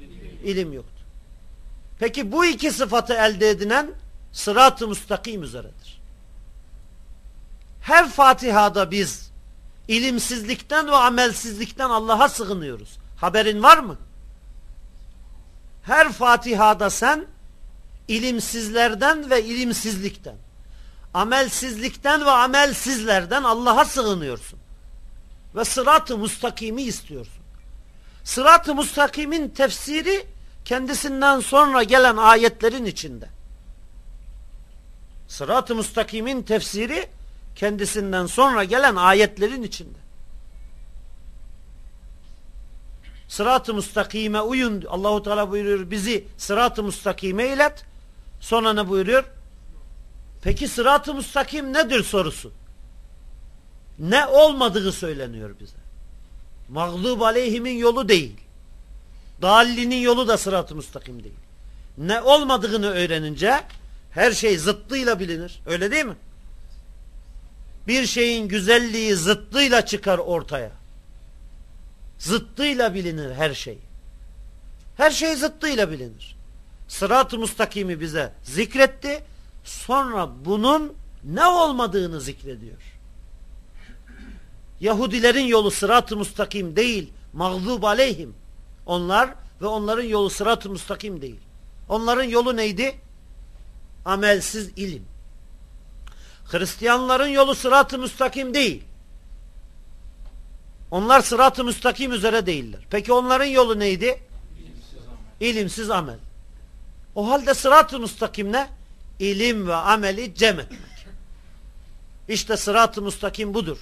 İlim yoktu. Peki bu iki sıfatı elde edilen sırat-ı müstakim üzeredir. Her Fatiha'da biz ilimsizlikten ve amelsizlikten Allah'a sığınıyoruz. Haberin var mı? Her Fatiha'da sen ilimsizlerden ve ilimsizlikten, amelsizlikten ve amelsizlerden Allah'a sığınıyorsun. Ve sırat-ı müstakimi istiyorsun. Sırat-ı müstakimin tefsiri kendisinden sonra gelen ayetlerin içinde. Sırat-ı müstakimin tefsiri kendisinden sonra gelen ayetlerin içinde. Sırat-ı müstakime uyun. Allahu Teala buyuruyor bizi sırat-ı müstakime ilet. Sonra ne buyuruyor? Peki sırat-ı müstakim nedir sorusu? Ne olmadığı söyleniyor bize. Mağlub aleyhimin yolu değil. Dallinin yolu da sırat-ı müstakim değil. Ne olmadığını öğrenince her şey zıttıyla bilinir. Öyle değil mi? Bir şeyin güzelliği zıttıyla çıkar ortaya. Zıttıyla bilinir her şey. Her şey zıttıyla bilinir. Sırat-ı müstakimi bize zikretti. Sonra bunun ne olmadığını zikrediyor. Yahudilerin yolu sırat-ı müstakim değil, mağzub aleyhim. Onlar ve onların yolu sırat-ı müstakim değil. Onların yolu neydi? Amelsiz ilim. Hristiyanların yolu sırat-ı müstakim değil. Onlar sırat-ı müstakim üzere değiller. Peki onların yolu neydi? İlimsiz amel. O halde sırat-ı müstakim ne? İlim ve ameli cem etmek. İşte sırat-ı müstakim budur.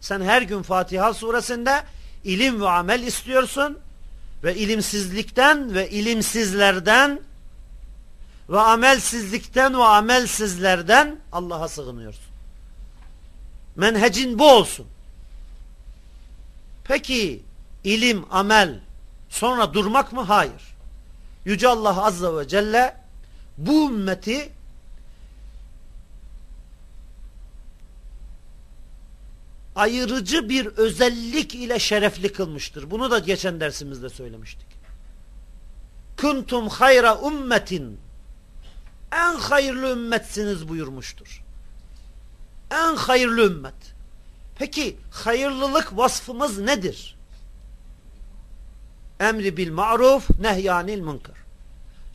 Sen her gün Fatiha suresinde ilim ve amel istiyorsun ve ilimsizlikten ve ilimsizlerden ve amelsizlikten ve amelsizlerden Allah'a sığınıyorsun. Menhecin bu olsun. Peki ilim, amel sonra durmak mı? Hayır. Yüce Allah Azze ve Celle bu ümmeti ayırıcı bir özellik ile şerefli kılmıştır. Bunu da geçen dersimizde söylemiştik. Kuntum hayra ummetin en hayırlı ümmetsiniz buyurmuştur. En hayırlı ümmet. Peki hayırlılık vasfımız nedir? Emri bil ma'ruf nehyanil munkar.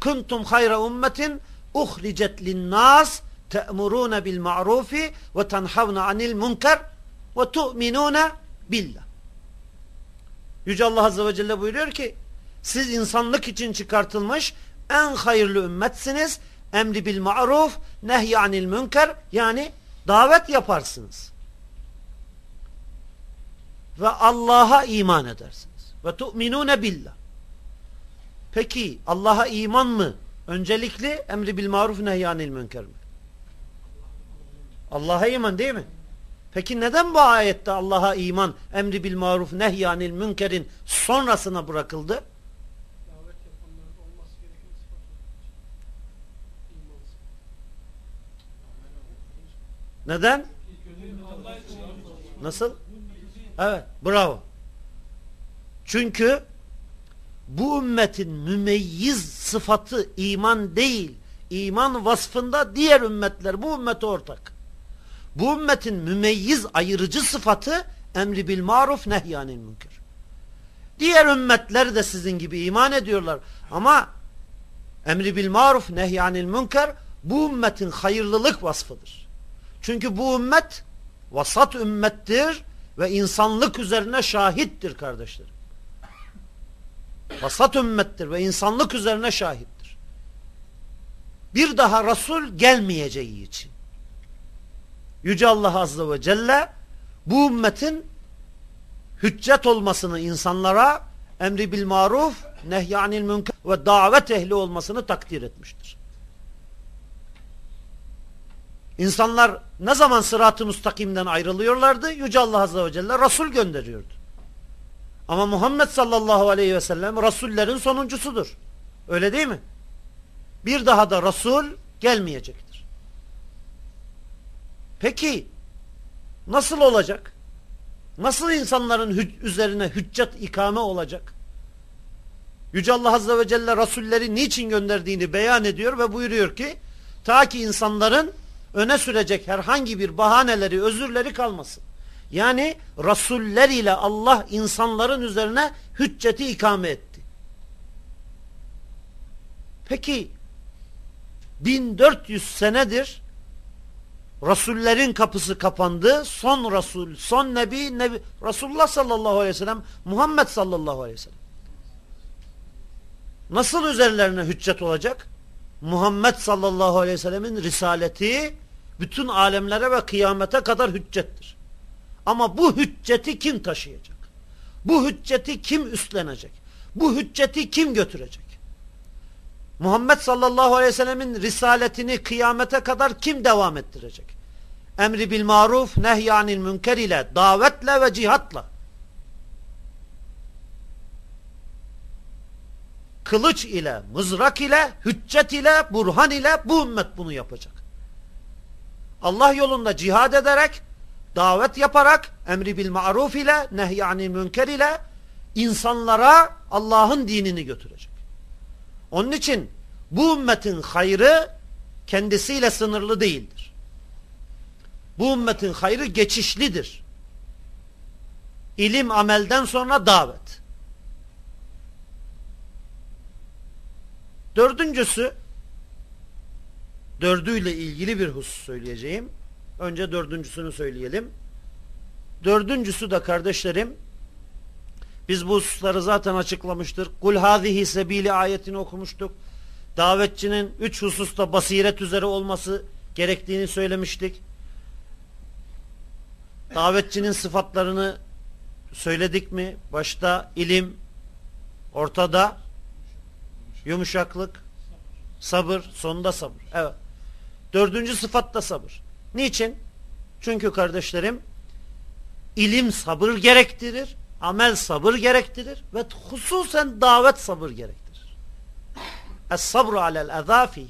Kuntum hayra ummetin uhricet linnas te'muruna bil ma'rufi ve tenhavna anil munkar ve tu'minuna billah. Yüce Allah Azze ve Celle buyuruyor ki siz insanlık için çıkartılmış en hayırlı ümmetsiniz. Emri bil ma'ruf nehyanil münker yani davet yaparsınız. Ve Allah'a iman edersiniz. Ve tu'minune billah. Peki Allah'a iman mı? Öncelikli emri bil maruf nehyanil münker mi? Allah'a iman değil mi? Peki neden bu ayette Allah'a iman, emri bil maruf, nehyanil münkerin sonrasına bırakıldı? Neden? Nasıl? Evet, bravo. Çünkü bu ümmetin mümeyyiz sıfatı iman değil, iman vasfında diğer ümmetler bu ümmete ortak. Bu ümmetin mümeyyiz ayırıcı sıfatı emri bil maruf nehyanil münker. Diğer ümmetler de sizin gibi iman ediyorlar. Ama emri bil maruf nehyanil münker bu ümmetin hayırlılık vasfıdır. Çünkü bu ümmet vasat ümmettir ve insanlık üzerine şahittir kardeşlerim. Vasat ümmettir ve insanlık üzerine şahittir. Bir daha Resul gelmeyeceği için. Yüce Allah Azze ve Celle bu ümmetin hüccet olmasını insanlara emri bil maruf nehyanil münker ve davet ehli olmasını takdir etmiştir. İnsanlar ne zaman sırat-ı müstakimden ayrılıyorlardı? Yüce Allah Azze ve Celle Resul gönderiyordu. Ama Muhammed sallallahu aleyhi ve sellem Resullerin sonuncusudur. Öyle değil mi? Bir daha da Resul gelmeyecektir. Peki nasıl olacak? Nasıl insanların hü üzerine hüccet ikame olacak? Yüce Allah Azze ve Celle Resulleri niçin gönderdiğini beyan ediyor ve buyuruyor ki ta ki insanların öne sürecek herhangi bir bahaneleri, özürleri kalmasın. Yani Resuller ile Allah insanların üzerine hücceti ikame etti. Peki 1400 senedir Resullerin kapısı kapandı. Son Resul, son Nebi, Nebi Resulullah sallallahu aleyhi ve sellem, Muhammed sallallahu aleyhi ve sellem. Nasıl üzerlerine hüccet olacak? Muhammed sallallahu aleyhi ve sellemin risaleti bütün alemlere ve kıyamete kadar hüccettir. Ama bu hücceti kim taşıyacak? Bu hücceti kim üstlenecek? Bu hücceti kim götürecek? Muhammed sallallahu aleyhi ve sellemin risaletini kıyamete kadar kim devam ettirecek? Emri bil maruf, nehyanil münker ile, davetle ve cihatla. Kılıç ile, mızrak ile, hüccet ile, burhan ile bu ümmet bunu yapacak. Allah yolunda cihad ederek, davet yaparak, emri bil maruf ile, nehyanil münker ile insanlara Allah'ın dinini götürecek. Onun için bu ümmetin hayrı kendisiyle sınırlı değildir. Bu ümmetin hayrı geçişlidir. İlim amelden sonra davet. Dördüncüsü dördüyle ilgili bir husus söyleyeceğim. Önce dördüncüsünü söyleyelim. Dördüncüsü de kardeşlerim Biz bu hususları zaten açıklamıştır. Kul hazihi sebili ayetini okumuştuk. Davetçinin üç hususta basiret üzere olması gerektiğini söylemiştik. Davetçinin sıfatlarını söyledik mi? Başta ilim, ortada yumuşaklık, sabır, sonunda sabır. Evet. Dördüncü sıfat da sabır. Niçin? Çünkü kardeşlerim ilim sabır gerektirir, amel sabır gerektirir ve hususen davet sabır gerektirir. Es-sabru alel ezafihi.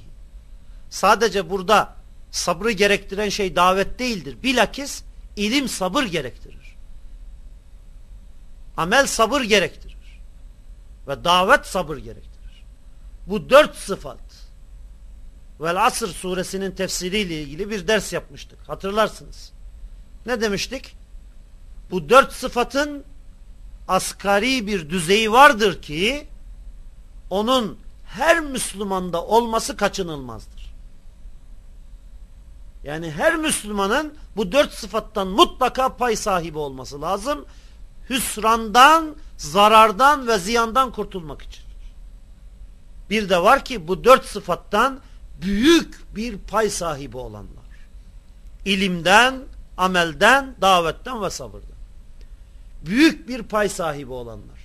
Sadece burada sabrı gerektiren şey davet değildir. Bilakis ilim sabır gerektirir. Amel sabır gerektirir. Ve davet sabır gerektirir. Bu dört sıfat Vel Asr suresinin tefsiriyle ilgili bir ders yapmıştık. Hatırlarsınız. Ne demiştik? Bu dört sıfatın asgari bir düzeyi vardır ki onun her Müslümanda olması kaçınılmazdır. Yani her Müslümanın bu dört sıfattan mutlaka pay sahibi olması lazım. Hüsrandan, zarardan ve ziyandan kurtulmak için. Bir de var ki bu dört sıfattan büyük bir pay sahibi olanlar. İlimden, amelden, davetten ve sabırdan. Büyük bir pay sahibi olanlar.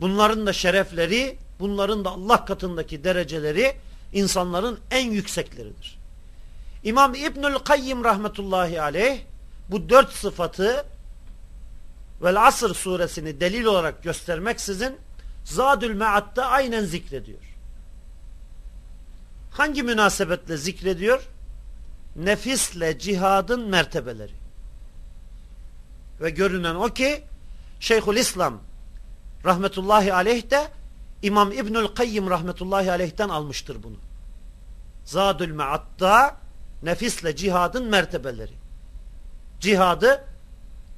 Bunların da şerefleri, bunların da Allah katındaki dereceleri insanların en yüksekleridir. İmam İbnül Kayyim rahmetullahi aleyh bu dört sıfatı Vel Asr suresini delil olarak göstermeksizin Zadül Me'at'ta aynen zikrediyor. Hangi münasebetle zikrediyor? Nefisle cihadın mertebeleri. Ve görünen o ki Şeyhül İslam rahmetullahi aleyh de İmam İbnül Kayyim rahmetullahi aleyh'ten almıştır bunu. Zadül Me'atta nefisle cihadın mertebeleri. Cihadı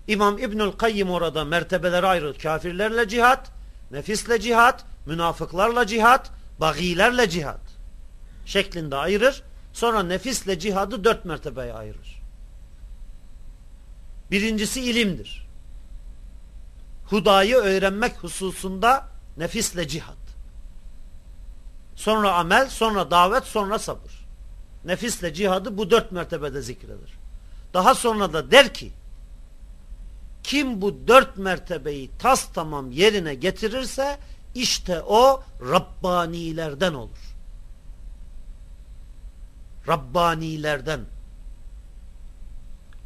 İmam İbnül Kayyim orada mertebeleri ayrılır. Kafirlerle cihat, nefisle cihat, münafıklarla cihat, bagilerle cihat şeklinde ayırır. Sonra nefisle cihadı dört mertebeye ayırır. Birincisi ilimdir. Hudayı öğrenmek hususunda nefisle cihad. Sonra amel, sonra davet, sonra sabır. Nefisle cihadı bu dört mertebede zikreder. Daha sonra da der ki kim bu dört mertebeyi tas tamam yerine getirirse işte o Rabbanilerden olur. Rabbanilerden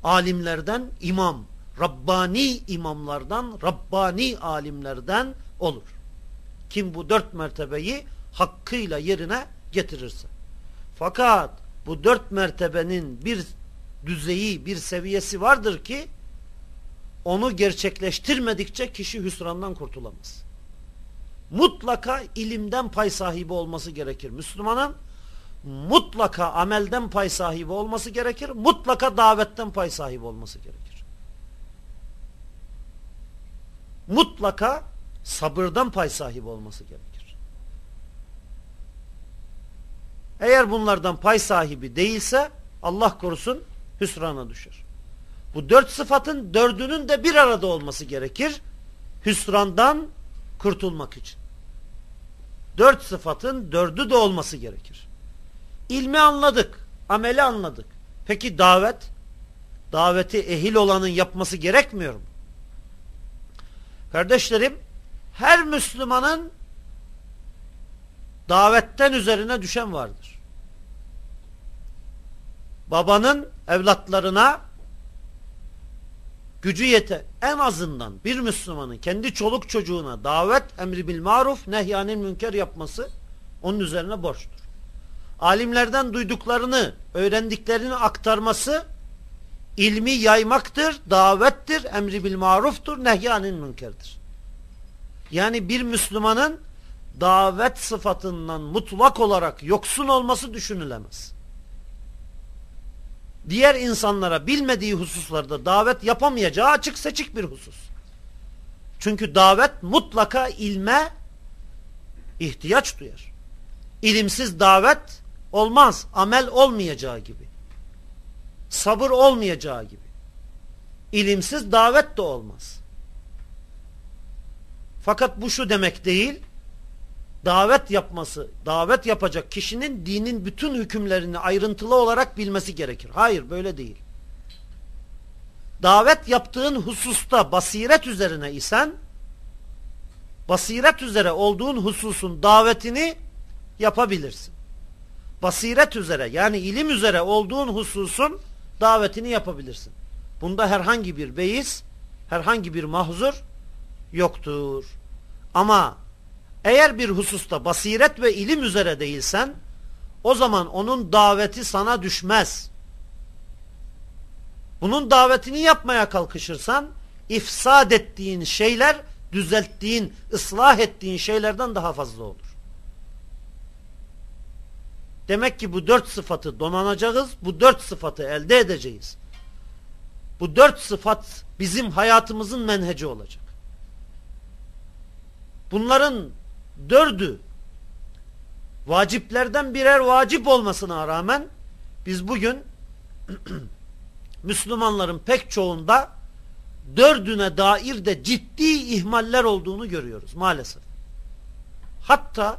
alimlerden imam Rabbani imamlardan Rabbani alimlerden olur. Kim bu dört mertebeyi hakkıyla yerine getirirse. Fakat bu dört mertebenin bir düzeyi, bir seviyesi vardır ki onu gerçekleştirmedikçe kişi hüsrandan kurtulamaz. Mutlaka ilimden pay sahibi olması gerekir. Müslümanın mutlaka amelden pay sahibi olması gerekir. Mutlaka davetten pay sahibi olması gerekir. Mutlaka sabırdan pay sahibi olması gerekir. Eğer bunlardan pay sahibi değilse Allah korusun hüsrana düşer. Bu dört sıfatın dördünün de bir arada olması gerekir. Hüsrandan kurtulmak için. Dört sıfatın dördü de olması gerekir. İlmi anladık. Ameli anladık. Peki davet? Daveti ehil olanın yapması gerekmiyor mu? Kardeşlerim, her Müslümanın davetten üzerine düşen vardır. Babanın evlatlarına gücü yete en azından bir Müslümanın kendi çoluk çocuğuna davet emri bil maruf nehyanil münker yapması onun üzerine borçtur alimlerden duyduklarını, öğrendiklerini aktarması ilmi yaymaktır, davettir, emri bil maruftur, nehyanın münkerdir. Yani bir Müslümanın davet sıfatından mutlak olarak yoksun olması düşünülemez. Diğer insanlara bilmediği hususlarda davet yapamayacağı açık seçik bir husus. Çünkü davet mutlaka ilme ihtiyaç duyar. İlimsiz davet Olmaz. Amel olmayacağı gibi. Sabır olmayacağı gibi. İlimsiz davet de olmaz. Fakat bu şu demek değil. Davet yapması, davet yapacak kişinin dinin bütün hükümlerini ayrıntılı olarak bilmesi gerekir. Hayır böyle değil. Davet yaptığın hususta basiret üzerine isen basiret üzere olduğun hususun davetini yapabilirsin. Basiret üzere yani ilim üzere olduğun hususun davetini yapabilirsin. Bunda herhangi bir beis, herhangi bir mahzur yoktur. Ama eğer bir hususta basiret ve ilim üzere değilsen o zaman onun daveti sana düşmez. Bunun davetini yapmaya kalkışırsan ifsad ettiğin şeyler düzelttiğin, ıslah ettiğin şeylerden daha fazla olur. Demek ki bu dört sıfatı donanacağız, bu dört sıfatı elde edeceğiz. Bu dört sıfat bizim hayatımızın menheci olacak. Bunların dördü vaciplerden birer vacip olmasına rağmen biz bugün Müslümanların pek çoğunda dördüne dair de ciddi ihmaller olduğunu görüyoruz maalesef. Hatta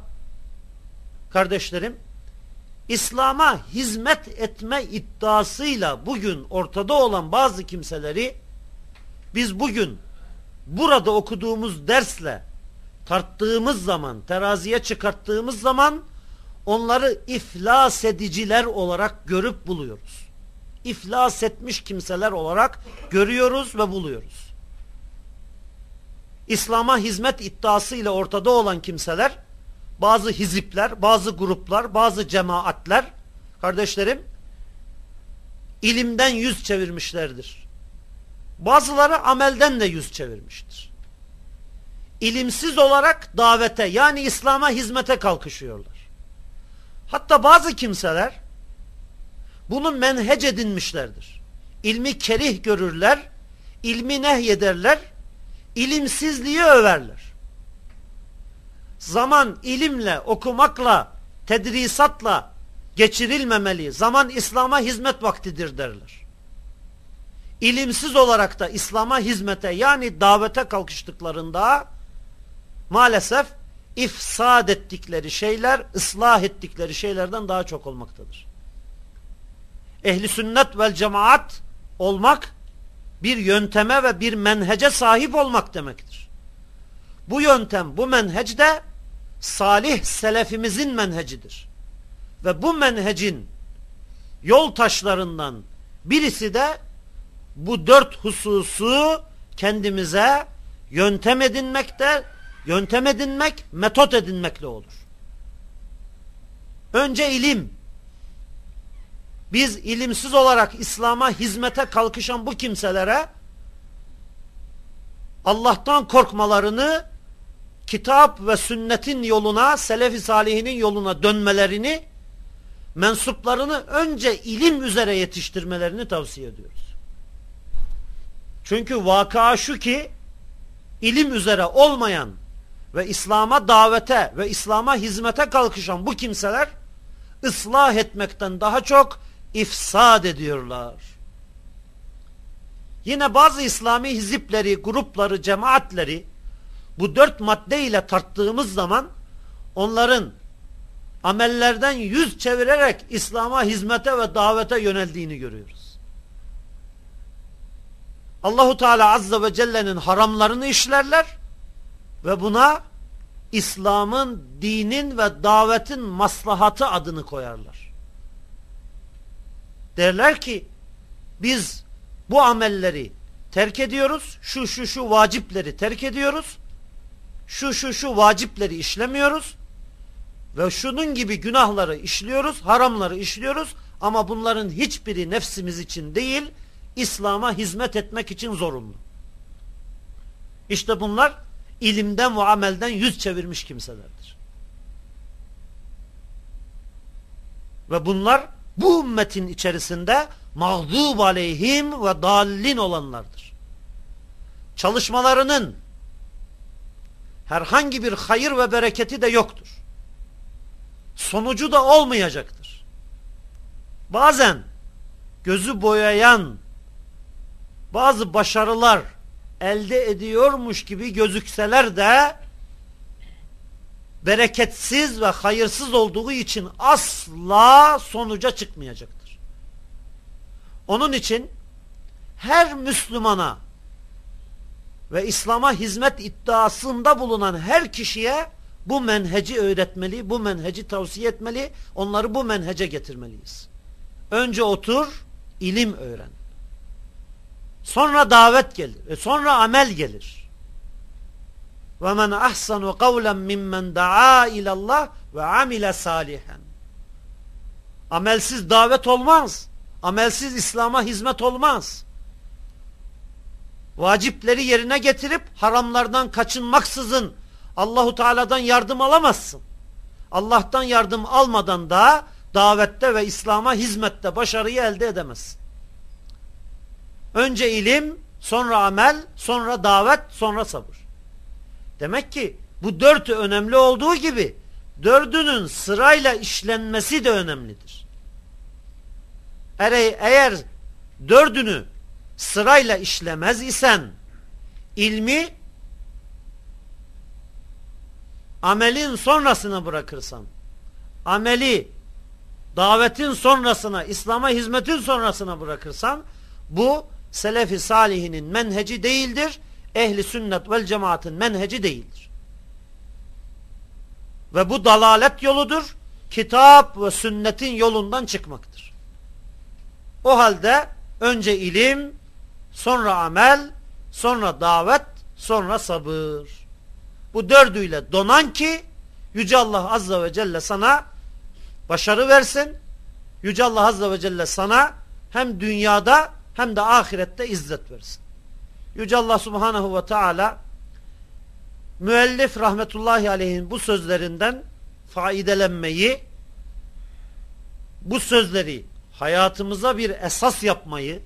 kardeşlerim İslam'a hizmet etme iddiasıyla bugün ortada olan bazı kimseleri biz bugün burada okuduğumuz dersle tarttığımız zaman, teraziye çıkarttığımız zaman onları iflas ediciler olarak görüp buluyoruz. İflas etmiş kimseler olarak görüyoruz ve buluyoruz. İslam'a hizmet iddiasıyla ortada olan kimseler bazı hizipler, bazı gruplar, bazı cemaatler kardeşlerim ilimden yüz çevirmişlerdir. Bazıları amelden de yüz çevirmiştir. İlimsiz olarak davete yani İslam'a hizmete kalkışıyorlar. Hatta bazı kimseler bunun menhec edinmişlerdir. İlmi kerih görürler, ilmi nehyederler, ilimsizliği överler zaman ilimle, okumakla, tedrisatla geçirilmemeli. Zaman İslam'a hizmet vaktidir derler. İlimsiz olarak da İslam'a hizmete yani davete kalkıştıklarında maalesef ifsad ettikleri şeyler, ıslah ettikleri şeylerden daha çok olmaktadır. Ehli sünnet vel cemaat olmak bir yönteme ve bir menhece sahip olmak demektir. Bu yöntem, bu menhec de salih selefimizin menhecidir. Ve bu menhecin yol taşlarından birisi de bu dört hususu kendimize yöntem edinmekte, yöntem edinmek, metot edinmekle olur. Önce ilim. Biz ilimsiz olarak İslam'a hizmete kalkışan bu kimselere Allah'tan korkmalarını kitap ve sünnetin yoluna, selef-i salihinin yoluna dönmelerini, mensuplarını önce ilim üzere yetiştirmelerini tavsiye ediyoruz. Çünkü vaka şu ki, ilim üzere olmayan ve İslam'a davete ve İslam'a hizmete kalkışan bu kimseler, ıslah etmekten daha çok ifsad ediyorlar. Yine bazı İslami hizipleri, grupları, cemaatleri bu dört madde ile tarttığımız zaman onların amellerden yüz çevirerek İslam'a hizmete ve davete yöneldiğini görüyoruz. Allahu Teala Azze ve Celle'nin haramlarını işlerler ve buna İslam'ın, dinin ve davetin maslahatı adını koyarlar. Derler ki biz bu amelleri terk ediyoruz, şu şu şu vacipleri terk ediyoruz şu şu şu vacipleri işlemiyoruz ve şunun gibi günahları işliyoruz, haramları işliyoruz ama bunların hiçbiri nefsimiz için değil, İslam'a hizmet etmek için zorunlu. İşte bunlar ilimden ve amelden yüz çevirmiş kimselerdir. Ve bunlar bu ümmetin içerisinde mağdub aleyhim ve dallin olanlardır. Çalışmalarının herhangi bir hayır ve bereketi de yoktur. Sonucu da olmayacaktır. Bazen gözü boyayan bazı başarılar elde ediyormuş gibi gözükseler de bereketsiz ve hayırsız olduğu için asla sonuca çıkmayacaktır. Onun için her Müslümana ve İslam'a hizmet iddiasında bulunan her kişiye bu menheci öğretmeli, bu menheci tavsiye etmeli, onları bu menhece getirmeliyiz. Önce otur, ilim öğren. Sonra davet gelir. E sonra amel gelir. Ve men ahsanu kavlen mimmen daa ilallah ve amile salihen. Amelsiz davet olmaz. Amelsiz İslam'a hizmet olmaz. Vacipleri yerine getirip haramlardan kaçınmaksızın Allahu Teala'dan yardım alamazsın. Allah'tan yardım almadan da davette ve İslam'a hizmette başarıyı elde edemezsin. Önce ilim, sonra amel, sonra davet, sonra sabır. Demek ki bu dörtü önemli olduğu gibi dördünün sırayla işlenmesi de önemlidir. Eğer, eğer dördünü sırayla işlemez isen ilmi amelin sonrasına bırakırsan ameli davetin sonrasına İslam'a hizmetin sonrasına bırakırsan bu selefi salihinin menheci değildir ehli sünnet vel cemaatin menheci değildir. Ve bu dalalet yoludur. Kitap ve sünnetin yolundan çıkmaktır. O halde önce ilim, sonra amel, sonra davet, sonra sabır. Bu dördüyle donan ki Yüce Allah Azze ve Celle sana başarı versin. Yüce Allah Azze ve Celle sana hem dünyada hem de ahirette izzet versin. Yüce Allah Subhanahu ve Teala müellif rahmetullahi aleyhin bu sözlerinden faidelenmeyi bu sözleri hayatımıza bir esas yapmayı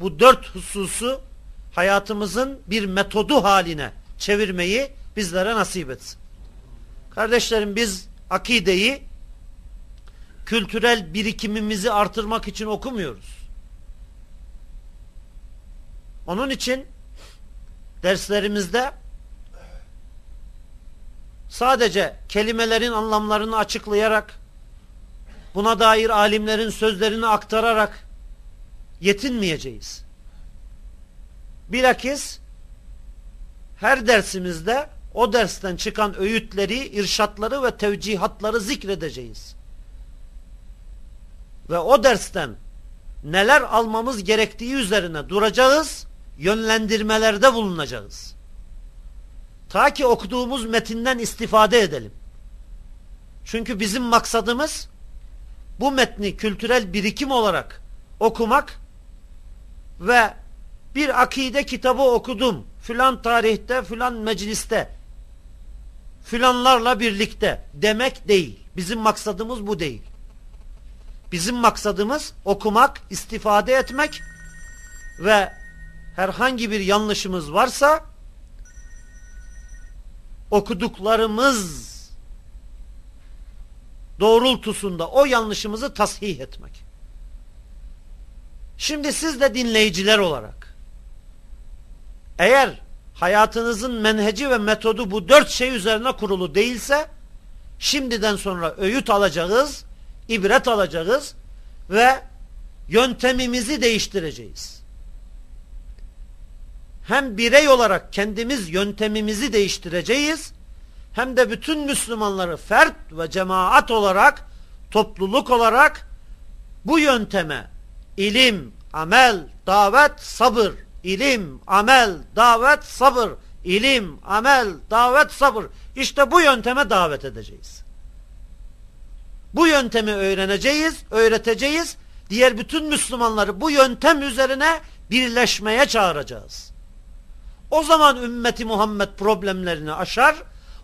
bu dört hususu hayatımızın bir metodu haline çevirmeyi bizlere nasip etsin. Kardeşlerim biz akideyi kültürel birikimimizi artırmak için okumuyoruz. Onun için derslerimizde sadece kelimelerin anlamlarını açıklayarak buna dair alimlerin sözlerini aktararak yetinmeyeceğiz. Bilakis her dersimizde o dersten çıkan öğütleri, irşatları ve tevcihatları zikredeceğiz. Ve o dersten neler almamız gerektiği üzerine duracağız yönlendirmelerde bulunacağız. Ta ki okuduğumuz metinden istifade edelim. Çünkü bizim maksadımız bu metni kültürel birikim olarak okumak ve bir akide kitabı okudum filan tarihte filan mecliste filanlarla birlikte demek değil. Bizim maksadımız bu değil. Bizim maksadımız okumak, istifade etmek ve herhangi bir yanlışımız varsa okuduklarımız doğrultusunda o yanlışımızı tasih etmek. Şimdi siz de dinleyiciler olarak eğer hayatınızın menheci ve metodu bu dört şey üzerine kurulu değilse şimdiden sonra öğüt alacağız, ibret alacağız ve yöntemimizi değiştireceğiz hem birey olarak kendimiz yöntemimizi değiştireceğiz hem de bütün Müslümanları fert ve cemaat olarak topluluk olarak bu yönteme ilim, amel, davet, sabır ilim, amel, davet, sabır ilim, amel, davet, sabır işte bu yönteme davet edeceğiz. Bu yöntemi öğreneceğiz, öğreteceğiz. Diğer bütün Müslümanları bu yöntem üzerine birleşmeye çağıracağız. O zaman ümmeti Muhammed problemlerini aşar.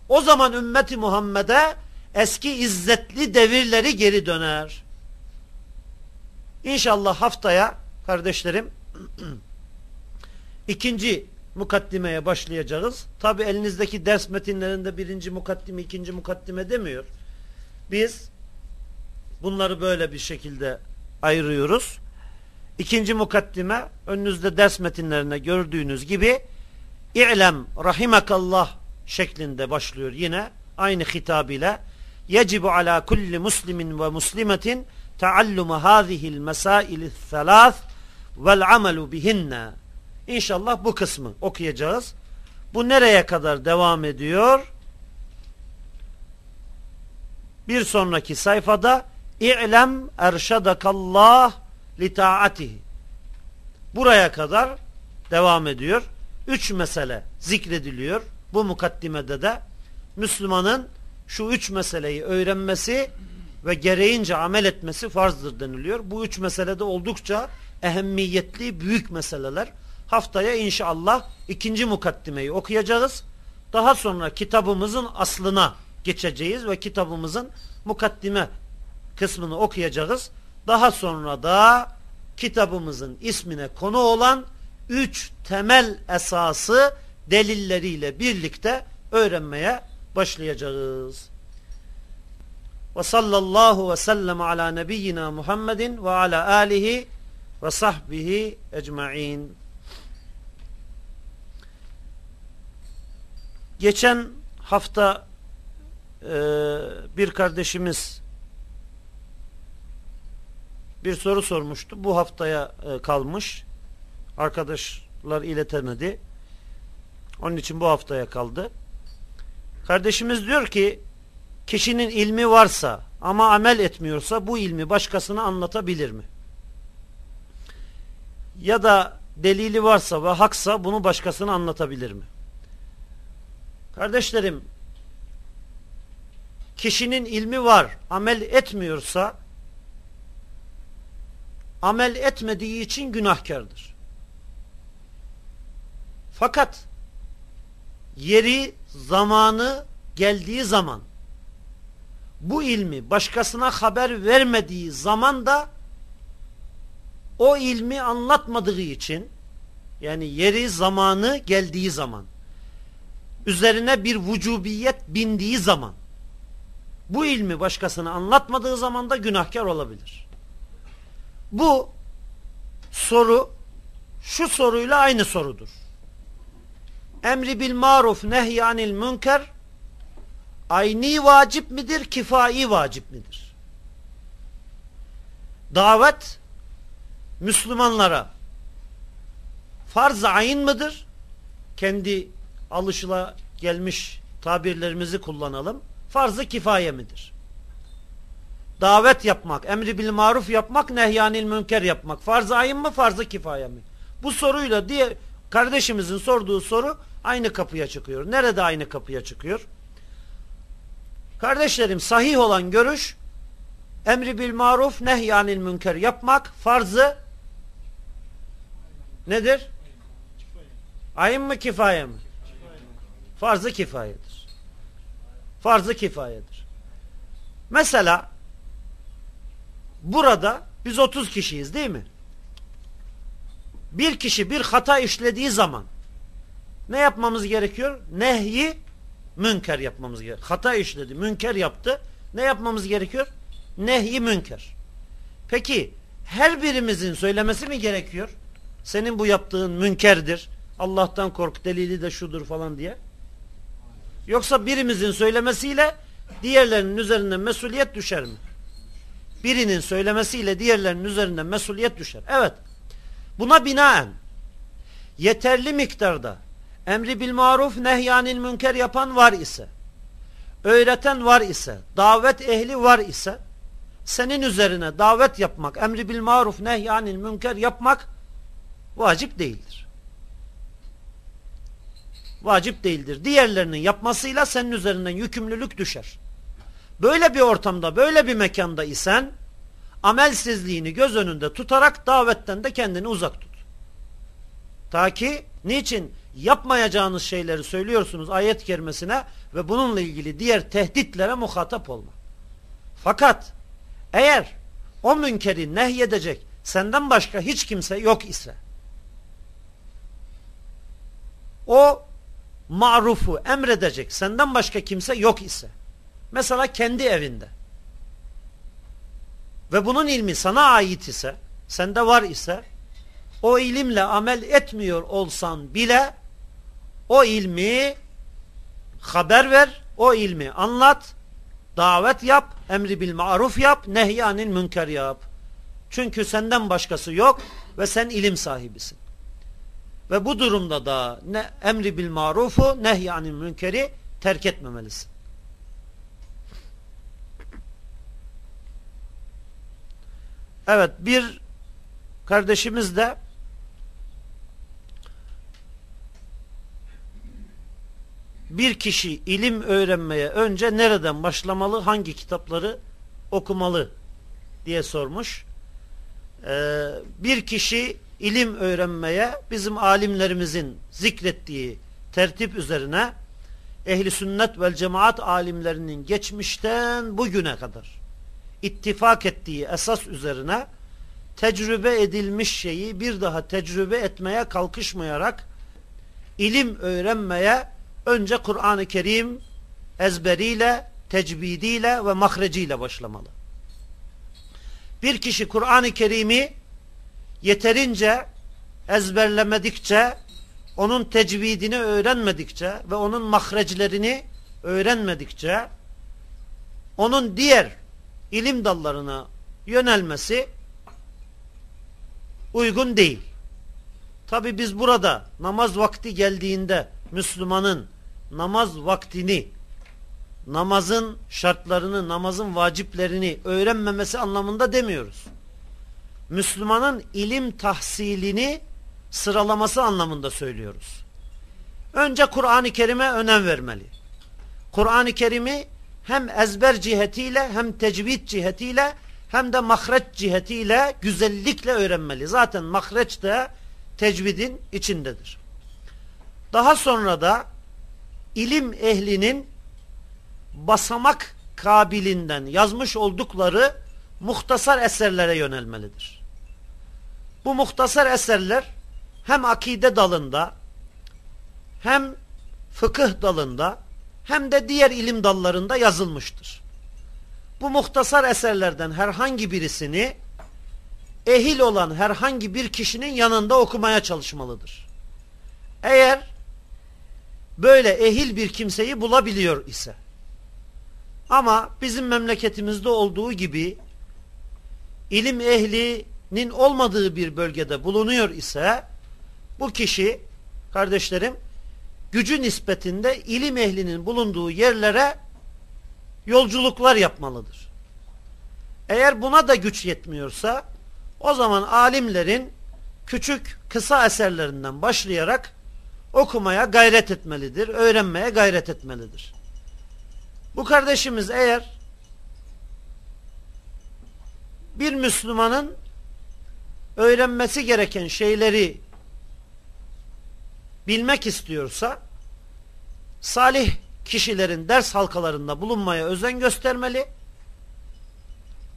O zaman ümmeti Muhammed'e eski izzetli devirleri geri döner. İnşallah haftaya kardeşlerim ikinci mukaddimeye başlayacağız. Tabi elinizdeki ders metinlerinde birinci mukaddime, ikinci mukaddime demiyor. Biz bunları böyle bir şekilde ayırıyoruz. İkinci mukaddime önünüzde ders metinlerine gördüğünüz gibi İ'lem rahimakallah şeklinde başlıyor yine aynı hitab ile yecibu ala kulli muslimin ve muslimetin taallumu hâzihil mesail thalâth vel amelu bihinne İnşallah bu kısmı okuyacağız. Bu nereye kadar devam ediyor? Bir sonraki sayfada İ'lem erşadakallah li taatihi. Buraya kadar devam ediyor. Üç mesele zikrediliyor. Bu mukaddimede de Müslümanın şu üç meseleyi öğrenmesi ve gereğince amel etmesi farzdır deniliyor. Bu üç meselede oldukça ehemmiyetli büyük meseleler. Haftaya inşallah ikinci mukaddimeyi okuyacağız. Daha sonra kitabımızın aslına geçeceğiz ve kitabımızın mukaddime kısmını okuyacağız. Daha sonra da kitabımızın ismine konu olan üç temel esası delilleriyle birlikte öğrenmeye başlayacağız. Ve sallallahu ve sellem ala nebiyyina Muhammedin ve ala alihi ve sahbihi ecma'in. Geçen hafta e, bir kardeşimiz bir soru sormuştu. Bu haftaya e, kalmış. Arkadaşlar iletemedi. Onun için bu haftaya kaldı. Kardeşimiz diyor ki kişinin ilmi varsa ama amel etmiyorsa bu ilmi başkasına anlatabilir mi? Ya da delili varsa ve haksa bunu başkasına anlatabilir mi? Kardeşlerim kişinin ilmi var amel etmiyorsa amel etmediği için günahkardır. Fakat yeri, zamanı geldiği zaman bu ilmi başkasına haber vermediği zaman da o ilmi anlatmadığı için yani yeri, zamanı geldiği zaman üzerine bir vücubiyet bindiği zaman bu ilmi başkasına anlatmadığı zaman da günahkar olabilir. Bu soru şu soruyla aynı sorudur. Emri bil maruf nehyanil münker ayni vacip midir, kifai vacip midir? Davet Müslümanlara farz-ı ayn mıdır? Kendi alışıla gelmiş tabirlerimizi kullanalım. Farz-ı kifaye midir? Davet yapmak, emri bil maruf yapmak, nehyanil münker yapmak. Farz-ı ayın mı, farz-ı kifaye mi? Bu soruyla diye kardeşimizin sorduğu soru aynı kapıya çıkıyor. Nerede aynı kapıya çıkıyor? Kardeşlerim sahih olan görüş emri bil maruf nehyanil münker yapmak farzı nedir? Ayın mı kifaye mi? Farzı kifayedir. Farzı kifayedir. Mesela burada biz 30 kişiyiz değil mi? Bir kişi bir hata işlediği zaman ne yapmamız gerekiyor? Nehyi münker yapmamız gerekiyor. Hata işledi, münker yaptı. Ne yapmamız gerekiyor? Nehyi münker. Peki her birimizin söylemesi mi gerekiyor? Senin bu yaptığın münkerdir. Allah'tan kork, delili de şudur falan diye. Yoksa birimizin söylemesiyle diğerlerinin üzerinden mesuliyet düşer mi? Birinin söylemesiyle diğerlerinin üzerinden mesuliyet düşer. Evet. Buna binaen yeterli miktarda emri bil maruf nehyanil münker yapan var ise öğreten var ise davet ehli var ise senin üzerine davet yapmak emri bil maruf nehyanil münker yapmak vacip değildir. Vacip değildir. Diğerlerinin yapmasıyla senin üzerinden yükümlülük düşer. Böyle bir ortamda, böyle bir mekanda isen amelsizliğini göz önünde tutarak davetten de kendini uzak tut. Ta ki niçin yapmayacağınız şeyleri söylüyorsunuz ayet kerimesine ve bununla ilgili diğer tehditlere muhatap olma. Fakat eğer o münkeri nehyedecek senden başka hiç kimse yok ise o marufu emredecek senden başka kimse yok ise mesela kendi evinde ve bunun ilmi sana ait ise sende var ise o ilimle amel etmiyor olsan bile O ilmi haber ver, o ilmi anlat, davet yap, emri bil maruf yap, nehyanil münker yap. Çünkü senden başkası yok ve sen ilim sahibisin. Ve bu durumda da ne emri bil marufu nehyanil münkeri terk etmemelisin. Evet bir kardeşimiz de bir kişi ilim öğrenmeye önce nereden başlamalı, hangi kitapları okumalı diye sormuş. Ee, bir kişi ilim öğrenmeye bizim alimlerimizin zikrettiği tertip üzerine ehli sünnet vel cemaat alimlerinin geçmişten bugüne kadar ittifak ettiği esas üzerine tecrübe edilmiş şeyi bir daha tecrübe etmeye kalkışmayarak ilim öğrenmeye önce Kur'an-ı Kerim ezberiyle, tecvidiyle ve mahreciyle başlamalı. Bir kişi Kur'an-ı Kerim'i yeterince ezberlemedikçe, onun tecvidini öğrenmedikçe ve onun mahreclerini öğrenmedikçe, onun diğer ilim dallarına yönelmesi uygun değil. Tabi biz burada namaz vakti geldiğinde Müslümanın namaz vaktini, namazın şartlarını, namazın vaciplerini öğrenmemesi anlamında demiyoruz. Müslümanın ilim tahsilini sıralaması anlamında söylüyoruz. Önce Kur'an-ı Kerim'e önem vermeli. Kur'an-ı Kerim'i hem ezber cihetiyle hem tecvid cihetiyle hem de mahreç cihetiyle güzellikle öğrenmeli. Zaten mahreç de tecvidin içindedir. Daha sonra da ilim ehlinin basamak kabilinden yazmış oldukları muhtasar eserlere yönelmelidir. Bu muhtasar eserler hem akide dalında hem fıkıh dalında hem de diğer ilim dallarında yazılmıştır. Bu muhtasar eserlerden herhangi birisini ehil olan herhangi bir kişinin yanında okumaya çalışmalıdır. Eğer böyle ehil bir kimseyi bulabiliyor ise ama bizim memleketimizde olduğu gibi ilim ehlinin olmadığı bir bölgede bulunuyor ise bu kişi kardeşlerim gücü nispetinde ilim ehlinin bulunduğu yerlere yolculuklar yapmalıdır. Eğer buna da güç yetmiyorsa o zaman alimlerin küçük kısa eserlerinden başlayarak okumaya gayret etmelidir, öğrenmeye gayret etmelidir. Bu kardeşimiz eğer bir Müslümanın öğrenmesi gereken şeyleri bilmek istiyorsa salih kişilerin ders halkalarında bulunmaya özen göstermeli.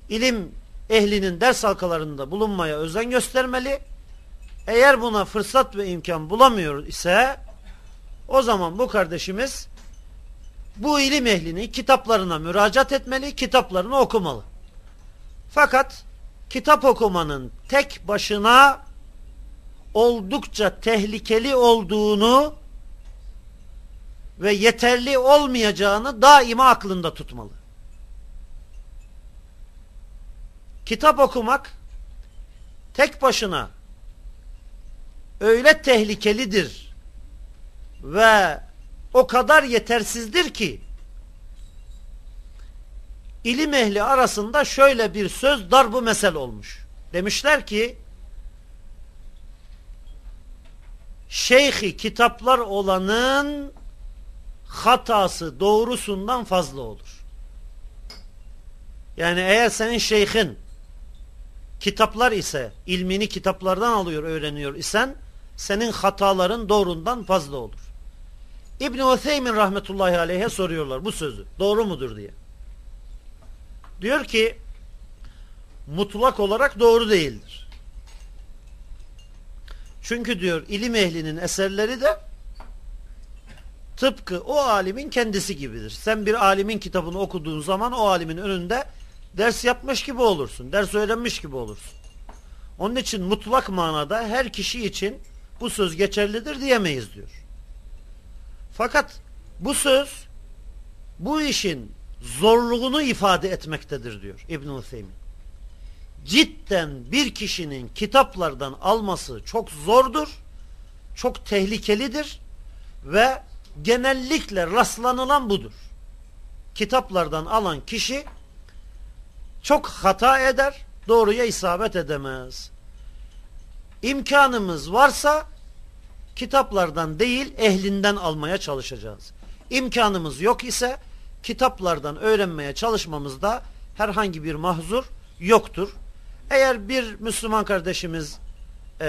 İlim ehlinin ders halkalarında bulunmaya özen göstermeli. Eğer buna fırsat ve imkan bulamıyor ise o zaman bu kardeşimiz bu ilim ehlini kitaplarına müracaat etmeli, kitaplarını okumalı. Fakat kitap okumanın tek başına oldukça tehlikeli olduğunu ve yeterli olmayacağını daima aklında tutmalı. Kitap okumak tek başına öyle tehlikelidir ve o kadar yetersizdir ki ilim ehli arasında şöyle bir söz darbu mesel olmuş. Demişler ki şeyhi kitaplar olanın hatası doğrusundan fazla olur. Yani eğer senin şeyhin kitaplar ise ilmini kitaplardan alıyor öğreniyor isen senin hataların doğrundan fazla olur. İbni Utheymin rahmetullahi aleyhe soruyorlar bu sözü. Doğru mudur diye. Diyor ki mutlak olarak doğru değildir. Çünkü diyor ilim ehlinin eserleri de tıpkı o alimin kendisi gibidir. Sen bir alimin kitabını okuduğun zaman o alimin önünde ders yapmış gibi olursun. Ders öğrenmiş gibi olursun. Onun için mutlak manada her kişi için bu söz geçerlidir diyemeyiz diyor. Fakat bu söz bu işin zorluğunu ifade etmektedir diyor İbn-i Hüseyin. Cidden bir kişinin kitaplardan alması çok zordur, çok tehlikelidir ve genellikle rastlanılan budur. Kitaplardan alan kişi çok hata eder, doğruya isabet edemez. İmkanımız varsa kitaplardan değil ehlinden almaya çalışacağız. İmkanımız yok ise kitaplardan öğrenmeye çalışmamızda herhangi bir mahzur yoktur. Eğer bir Müslüman kardeşimiz e,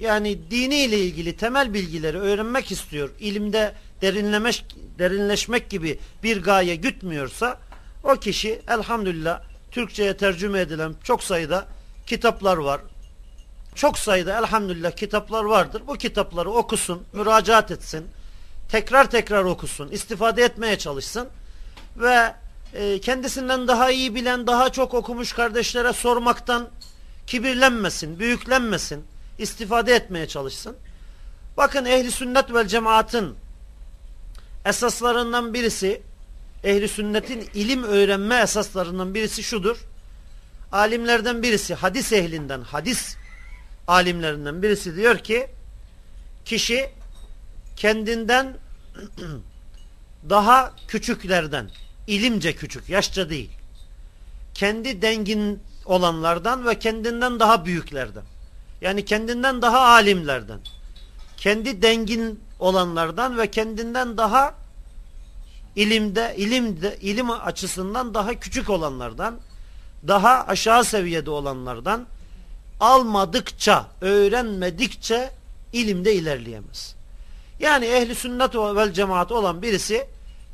yani dini ile ilgili temel bilgileri öğrenmek istiyor, ilimde derinlemek, derinleşmek gibi bir gaye gütmüyorsa o kişi elhamdülillah Türkçe'ye tercüme edilen çok sayıda kitaplar var. Çok sayıda elhamdülillah kitaplar vardır. Bu kitapları okusun, müracaat etsin. Tekrar tekrar okusun, istifade etmeye çalışsın. Ve e, kendisinden daha iyi bilen, daha çok okumuş kardeşlere sormaktan kibirlenmesin, büyüklenmesin. istifade etmeye çalışsın. Bakın ehli sünnet vel cemaatın esaslarından birisi ehli sünnetin ilim öğrenme esaslarından birisi şudur. Alimlerden birisi hadis ehlinden hadis alimlerinden birisi diyor ki kişi kendinden daha küçüklerden ilimce küçük yaşça değil kendi dengin olanlardan ve kendinden daha büyüklerden yani kendinden daha alimlerden kendi dengin olanlardan ve kendinden daha ilimde ilimde ilim açısından daha küçük olanlardan daha aşağı seviyede olanlardan almadıkça öğrenmedikçe ilimde ilerleyemez. Yani ehli sünnet vel cemaat olan birisi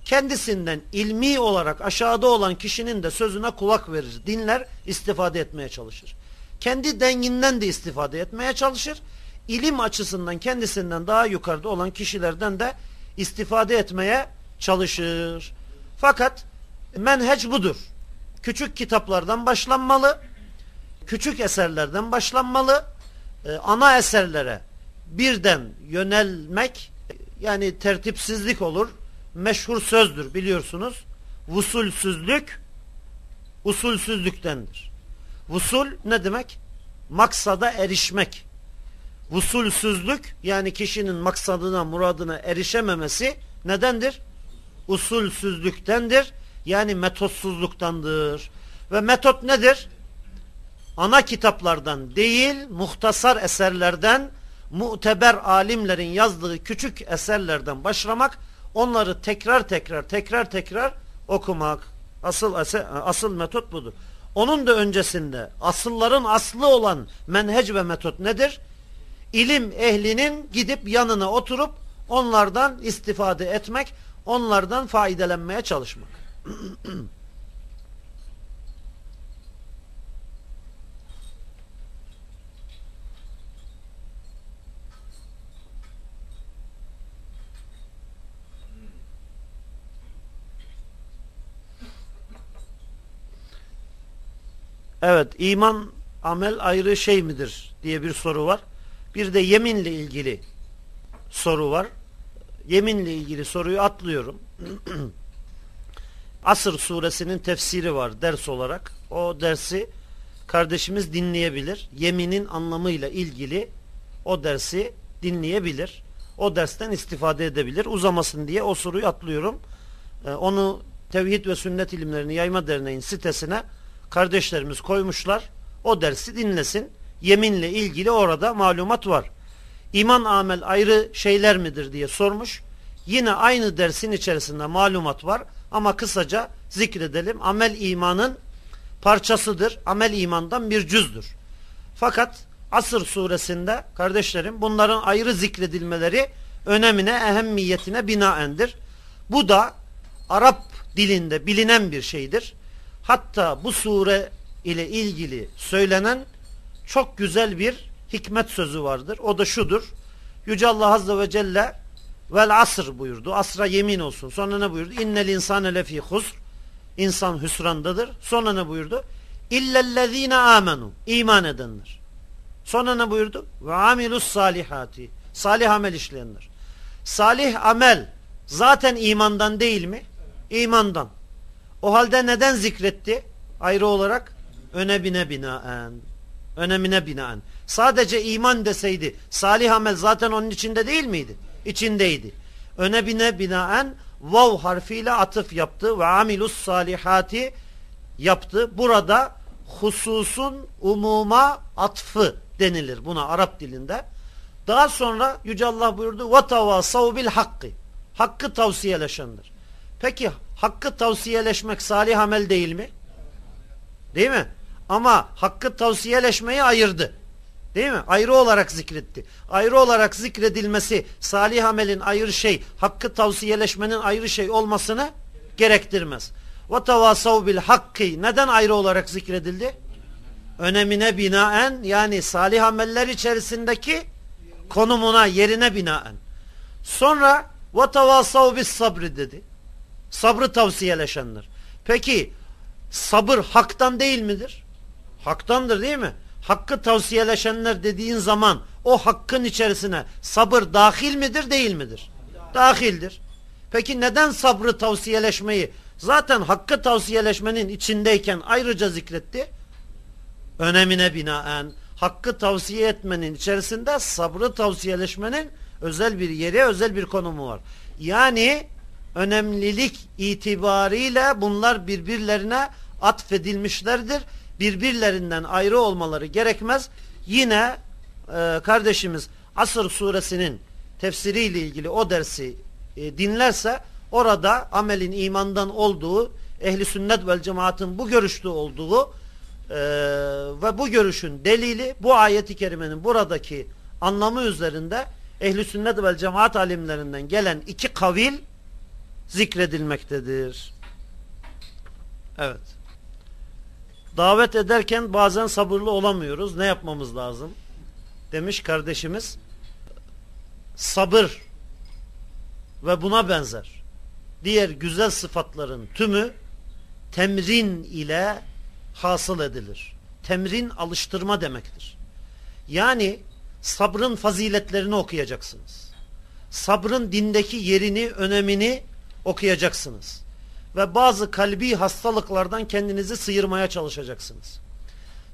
kendisinden ilmi olarak aşağıda olan kişinin de sözüne kulak verir, dinler, istifade etmeye çalışır. Kendi denginden de istifade etmeye çalışır. İlim açısından kendisinden daha yukarıda olan kişilerden de istifade etmeye çalışır. Fakat menheç budur. Küçük kitaplardan başlanmalı, küçük eserlerden başlanmalı, e, ana eserlere birden yönelmek yani tertipsizlik olur. Meşhur sözdür biliyorsunuz. Vusulsüzlük usulsüzlüktendir. Vusul ne demek? Maksada erişmek. Vusulsüzlük yani kişinin maksadına, muradına erişememesi nedendir? usulsüzlüktendir. Yani metotsuzluktandır. Ve metot nedir? Ana kitaplardan değil, muhtasar eserlerden, muteber alimlerin yazdığı küçük eserlerden başlamak, onları tekrar tekrar tekrar tekrar okumak. Asıl asıl metot budur. Onun da öncesinde asılların aslı olan menhec ve metot nedir? İlim ehlinin gidip yanına oturup onlardan istifade etmek, onlardan faydelenmeye çalışmak. Evet, iman amel ayrı şey midir diye bir soru var. Bir de yeminle ilgili soru var yeminle ilgili soruyu atlıyorum. Asır suresinin tefsiri var ders olarak. O dersi kardeşimiz dinleyebilir. Yeminin anlamıyla ilgili o dersi dinleyebilir. O dersten istifade edebilir. Uzamasın diye o soruyu atlıyorum. Ee, onu Tevhid ve Sünnet İlimlerini Yayma Derneği'nin sitesine kardeşlerimiz koymuşlar. O dersi dinlesin. Yeminle ilgili orada malumat var iman amel ayrı şeyler midir diye sormuş. Yine aynı dersin içerisinde malumat var ama kısaca zikredelim. Amel imanın parçasıdır. Amel imandan bir cüzdür. Fakat Asır suresinde kardeşlerim bunların ayrı zikredilmeleri önemine, ehemmiyetine binaendir. Bu da Arap dilinde bilinen bir şeydir. Hatta bu sure ile ilgili söylenen çok güzel bir hikmet sözü vardır. O da şudur. Yüce Allah Azze ve Celle vel asr buyurdu. Asra yemin olsun. Sonra ne buyurdu? İnnel insane lefî husr. İnsan hüsrandadır. Sonra ne buyurdu? İllellezîne amenu. İman edenler. Sonra ne buyurdu? Ve amilus salihati. Salih amel işleyenler. salih amel zaten imandan değil mi? İmandan. O halde neden zikretti? Ayrı olarak öne binaen. Önemine binaen. Sadece iman deseydi salih amel zaten onun içinde değil miydi? İçindeydi. Öne bine binaen vav harfiyle atıf yaptı ve amilus salihati yaptı. Burada hususun umuma atfı denilir buna Arap dilinde. Daha sonra Yüce Allah buyurdu وَتَوَاسَوْ bil hakkı. Hakkı tavsiyeleşendir. Peki hakkı tavsiyeleşmek salih amel değil mi? Değil mi? Ama hakkı tavsiyeleşmeyi ayırdı. Değil mi? Ayrı olarak zikretti. Ayrı olarak zikredilmesi salih amelin ayrı şey, hakkı tavsiyeleşmenin ayrı şey olmasını gerektirmez. Ve tevasav bil hakkı neden ayrı olarak zikredildi? Önemine binaen yani salih ameller içerisindeki konumuna, yerine binaen. Sonra ve tevasav bis sabri dedi. Sabrı tavsiyeleşenler. Peki sabır haktan değil midir? Haktandır değil mi? Hakkı tavsiyeleşenler dediğin zaman o hakkın içerisine sabır dahil midir değil midir? Dahildir. Peki neden sabrı tavsiyeleşmeyi zaten hakkı tavsiyeleşmenin içindeyken ayrıca zikretti? Önemine binaen hakkı tavsiye etmenin içerisinde sabrı tavsiyeleşmenin özel bir yeri, özel bir konumu var. Yani önemlilik itibariyle bunlar birbirlerine atfedilmişlerdir. Birbirlerinden ayrı olmaları gerekmez. Yine e, kardeşimiz Asır suresinin tefsiriyle ilgili o dersi e, dinlerse orada amelin imandan olduğu, ehli sünnet vel cemaatin bu görüşte olduğu e, ve bu görüşün delili bu ayeti kerimenin buradaki anlamı üzerinde ehli sünnet vel cemaat alimlerinden gelen iki kavil zikredilmektedir. Evet. Davet ederken bazen sabırlı olamıyoruz. Ne yapmamız lazım? Demiş kardeşimiz. Sabır ve buna benzer diğer güzel sıfatların tümü temrin ile hasıl edilir. Temrin alıştırma demektir. Yani sabrın faziletlerini okuyacaksınız. Sabrın dindeki yerini, önemini okuyacaksınız. Ve bazı kalbi hastalıklardan kendinizi sıyırmaya çalışacaksınız.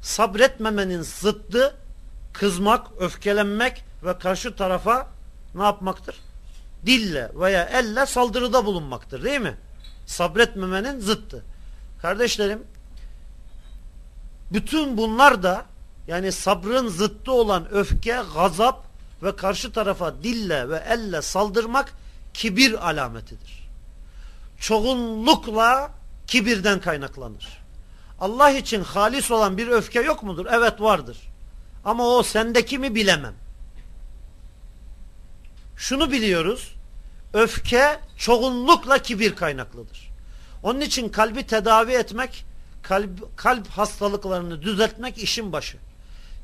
Sabretmemenin zıddı kızmak, öfkelenmek ve karşı tarafa ne yapmaktır? Dille veya elle saldırıda bulunmaktır değil mi? Sabretmemenin zıttı. Kardeşlerim bütün bunlar da yani sabrın zıttı olan öfke, gazap ve karşı tarafa dille ve elle saldırmak kibir alametidir. Çoğunlukla kibirden kaynaklanır. Allah için halis olan bir öfke yok mudur? Evet vardır. Ama o sendeki mi bilemem. Şunu biliyoruz. Öfke çoğunlukla kibir kaynaklıdır. Onun için kalbi tedavi etmek, kalp, kalp hastalıklarını düzeltmek işin başı.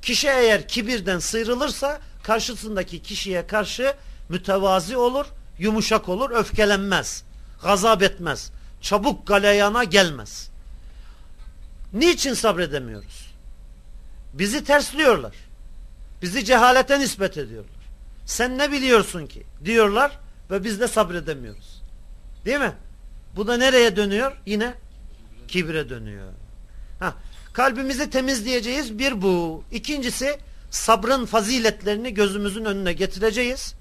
Kişi eğer kibirden sıyrılırsa karşısındaki kişiye karşı mütevazi olur, yumuşak olur, öfkelenmez, gazap etmez, çabuk galeyana gelmez. Niçin sabredemiyoruz? Bizi tersliyorlar. Bizi cehalete nispet ediyorlar. Sen ne biliyorsun ki? Diyorlar ve biz de sabredemiyoruz. Değil mi? Bu da nereye dönüyor? Yine kibre dönüyor. Ha, kalbimizi temizleyeceğiz bir bu. İkincisi sabrın faziletlerini gözümüzün önüne getireceğiz.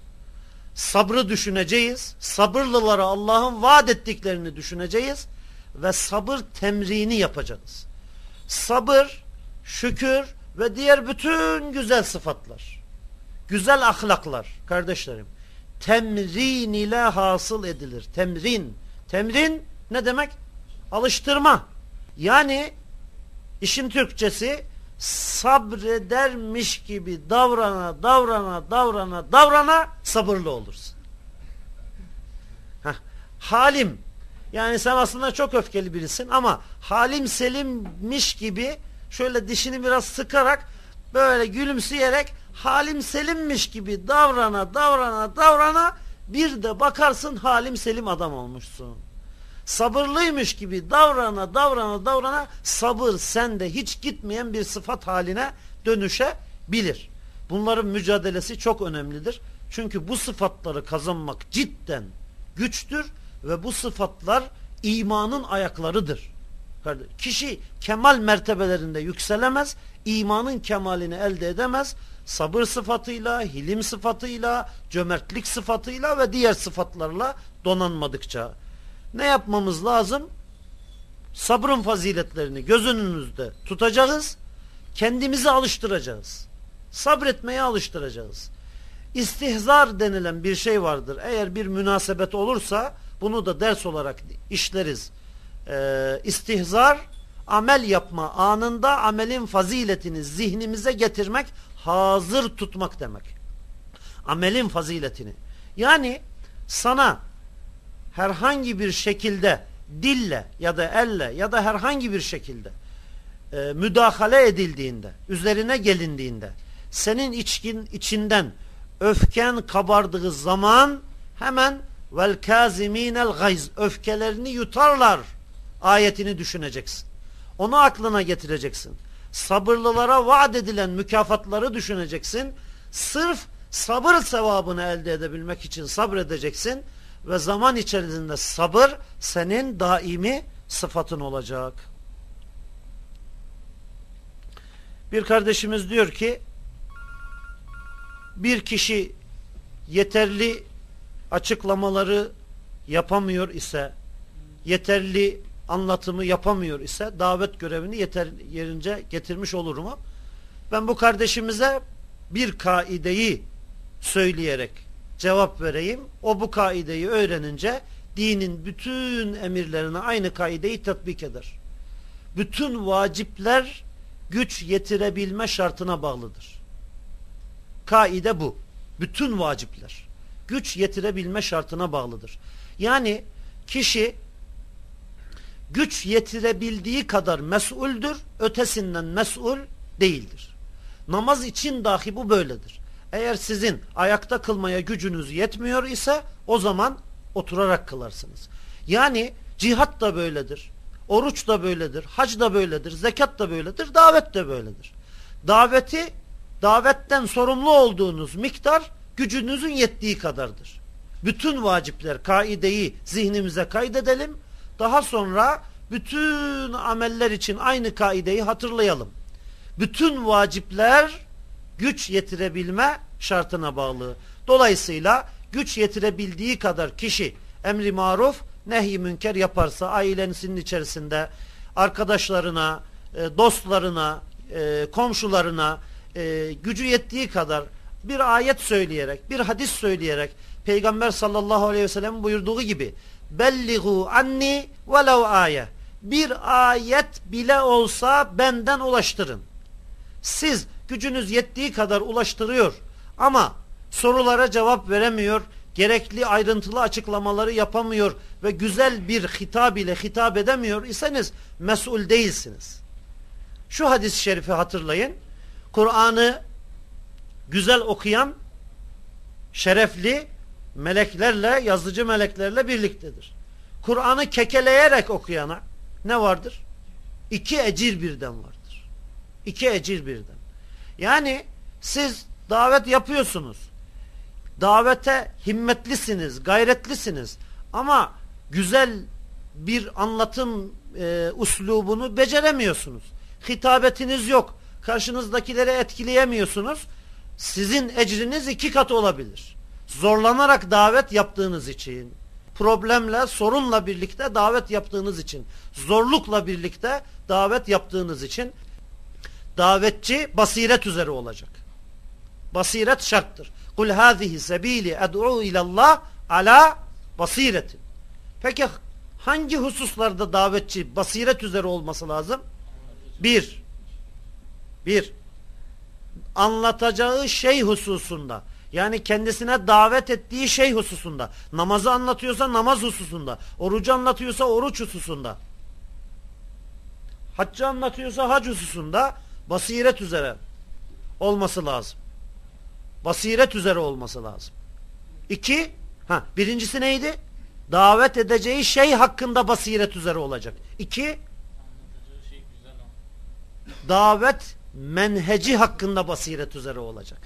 Sabrı düşüneceğiz. Sabırlılara Allah'ın vaat ettiklerini düşüneceğiz. Ve sabır temrini yapacağız. Sabır, şükür ve diğer bütün güzel sıfatlar. Güzel ahlaklar kardeşlerim. Temrin ile hasıl edilir. Temrin. Temrin ne demek? Alıştırma. Yani işin Türkçesi sabredermiş gibi davrana davrana davrana davrana sabırlı olursun. Heh. Halim yani sen aslında çok öfkeli birisin ama halim selimmiş gibi şöyle dişini biraz sıkarak böyle gülümseyerek halim selimmiş gibi davrana davrana davrana bir de bakarsın halim selim adam olmuşsun. Sabırlıymış gibi davrana davrana davrana sabır sende hiç gitmeyen bir sıfat haline dönüşebilir. Bunların mücadelesi çok önemlidir. Çünkü bu sıfatları kazanmak cidden güçtür ve bu sıfatlar imanın ayaklarıdır. Kişi kemal mertebelerinde yükselemez, imanın kemalini elde edemez. Sabır sıfatıyla, hilim sıfatıyla, cömertlik sıfatıyla ve diğer sıfatlarla donanmadıkça. Ne yapmamız lazım? Sabrın faziletlerini göz önümüzde tutacağız. Kendimizi alıştıracağız. Sabretmeye alıştıracağız. İstihzar denilen bir şey vardır. Eğer bir münasebet olursa bunu da ders olarak işleriz. Ee, istihzar amel yapma anında amelin faziletini zihnimize getirmek, hazır tutmak demek. Amelin faziletini. Yani sana herhangi bir şekilde dille ya da elle ya da herhangi bir şekilde e, müdahale edildiğinde, üzerine gelindiğinde senin içkin içinden öfken kabardığı zaman hemen vel kaziminel gayz öfkelerini yutarlar ayetini düşüneceksin. Onu aklına getireceksin. Sabırlılara vaat edilen mükafatları düşüneceksin. Sırf sabır sevabını elde edebilmek için sabredeceksin ve zaman içerisinde sabır senin daimi sıfatın olacak. Bir kardeşimiz diyor ki bir kişi yeterli açıklamaları yapamıyor ise yeterli anlatımı yapamıyor ise davet görevini yeter yerince getirmiş olur mu? Ben bu kardeşimize bir kaideyi söyleyerek cevap vereyim. O bu kaideyi öğrenince dinin bütün emirlerine aynı kaideyi tatbik eder. Bütün vacipler güç yetirebilme şartına bağlıdır. Kaide bu. Bütün vacipler güç yetirebilme şartına bağlıdır. Yani kişi güç yetirebildiği kadar mesuldür, ötesinden mesul değildir. Namaz için dahi bu böyledir. Eğer sizin ayakta kılmaya gücünüz yetmiyor ise o zaman oturarak kılarsınız. Yani cihat da böyledir. Oruç da böyledir. Hac da böyledir. Zekat da böyledir. Davet de böyledir. Daveti davetten sorumlu olduğunuz miktar gücünüzün yettiği kadardır. Bütün vacipler, kaideyi zihnimize kaydedelim. Daha sonra bütün ameller için aynı kaideyi hatırlayalım. Bütün vacipler güç yetirebilme şartına bağlı. Dolayısıyla güç yetirebildiği kadar kişi emri maruf, nehy münker yaparsa ailesinin içerisinde arkadaşlarına, e, dostlarına, e, komşularına e, gücü yettiği kadar bir ayet söyleyerek, bir hadis söyleyerek Peygamber sallallahu aleyhi ve sellem buyurduğu gibi belligu anni velev ayet bir ayet bile olsa benden ulaştırın. Siz gücünüz yettiği kadar ulaştırıyor ama sorulara cevap veremiyor, gerekli ayrıntılı açıklamaları yapamıyor ve güzel bir hitap ile hitap edemiyor iseniz mesul değilsiniz. Şu hadis-i şerifi hatırlayın. Kur'an'ı güzel okuyan şerefli meleklerle, yazıcı meleklerle birliktedir. Kur'an'ı kekeleyerek okuyana ne vardır? İki ecir birden vardır. İki ecir birden. Yani siz davet yapıyorsunuz. Davete himmetlisiniz, gayretlisiniz. Ama güzel bir anlatım e, uslubunu beceremiyorsunuz. Hitabetiniz yok. Karşınızdakileri etkileyemiyorsunuz. Sizin ecriniz iki kat olabilir. Zorlanarak davet yaptığınız için problemle, sorunla birlikte davet yaptığınız için, zorlukla birlikte davet yaptığınız için davetçi basiret üzere olacak. Basiret şarttır. Kul hazihi sebili ed'u ilallah ala basiretin. Peki hangi hususlarda davetçi basiret üzere olması lazım? Bir, bir, anlatacağı şey hususunda yani kendisine davet ettiği şey hususunda. Namazı anlatıyorsa namaz hususunda. Orucu anlatıyorsa oruç hususunda. Haccı anlatıyorsa hac hususunda basiret üzere olması lazım. Basiret üzere olması lazım. İki, ha, birincisi neydi? Davet edeceği şey hakkında basiret üzere olacak. İki, davet menheci hakkında basiret üzere olacak.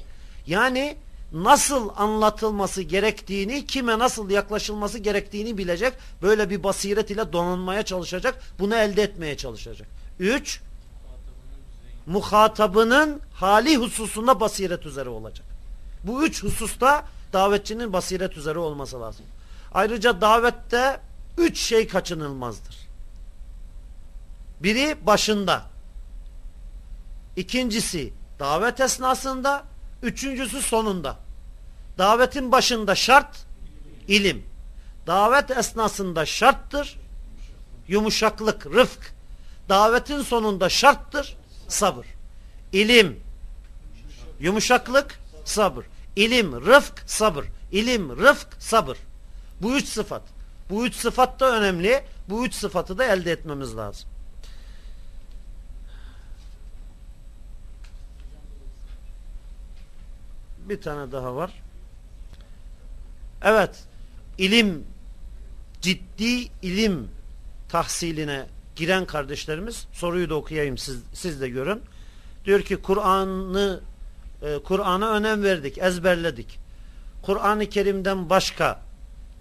Yani nasıl anlatılması gerektiğini, kime nasıl yaklaşılması gerektiğini bilecek. Böyle bir basiret ile donanmaya çalışacak. Bunu elde etmeye çalışacak. Üç, muhatabının hali hususunda basiret üzere olacak. Bu üç hususta davetçinin basiret üzere olması lazım. Ayrıca davette üç şey kaçınılmazdır. Biri başında. İkincisi davet esnasında. Üçüncüsü sonunda. Davetin başında şart ilim. Davet esnasında şarttır yumuşaklık, rıfk. Davetin sonunda şarttır sabır. İlim, yumuşaklık, sabır. İlim, rıfk, sabır. İlim, rıfk, sabır. Bu üç sıfat. Bu üç sıfat da önemli. Bu üç sıfatı da elde etmemiz lazım. Bir tane daha var. Evet. ilim ciddi ilim tahsiline giren kardeşlerimiz soruyu da okuyayım siz, siz de görün. Diyor ki Kur'an'ı e, Kur'an'a önem verdik, ezberledik. Kur'an-ı Kerim'den başka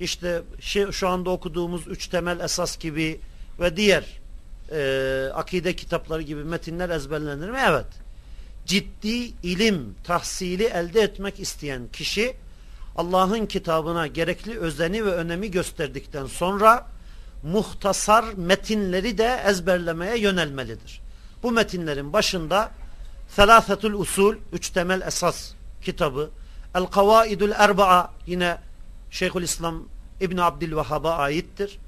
işte şey, şu anda okuduğumuz üç temel esas gibi ve diğer e, akide kitapları gibi metinler ezberlenir mi? Evet. Ciddi ilim tahsili elde etmek isteyen kişi Allah'ın kitabına gerekli özeni ve önemi gösterdikten sonra muhtasar metinleri de ezberlemeye yönelmelidir. Bu metinlerin başında Selafetul Usul, üç temel esas kitabı, El Kavaidul Erba'a yine Şeyhülislam İbn Abdülvehhab'a aittir.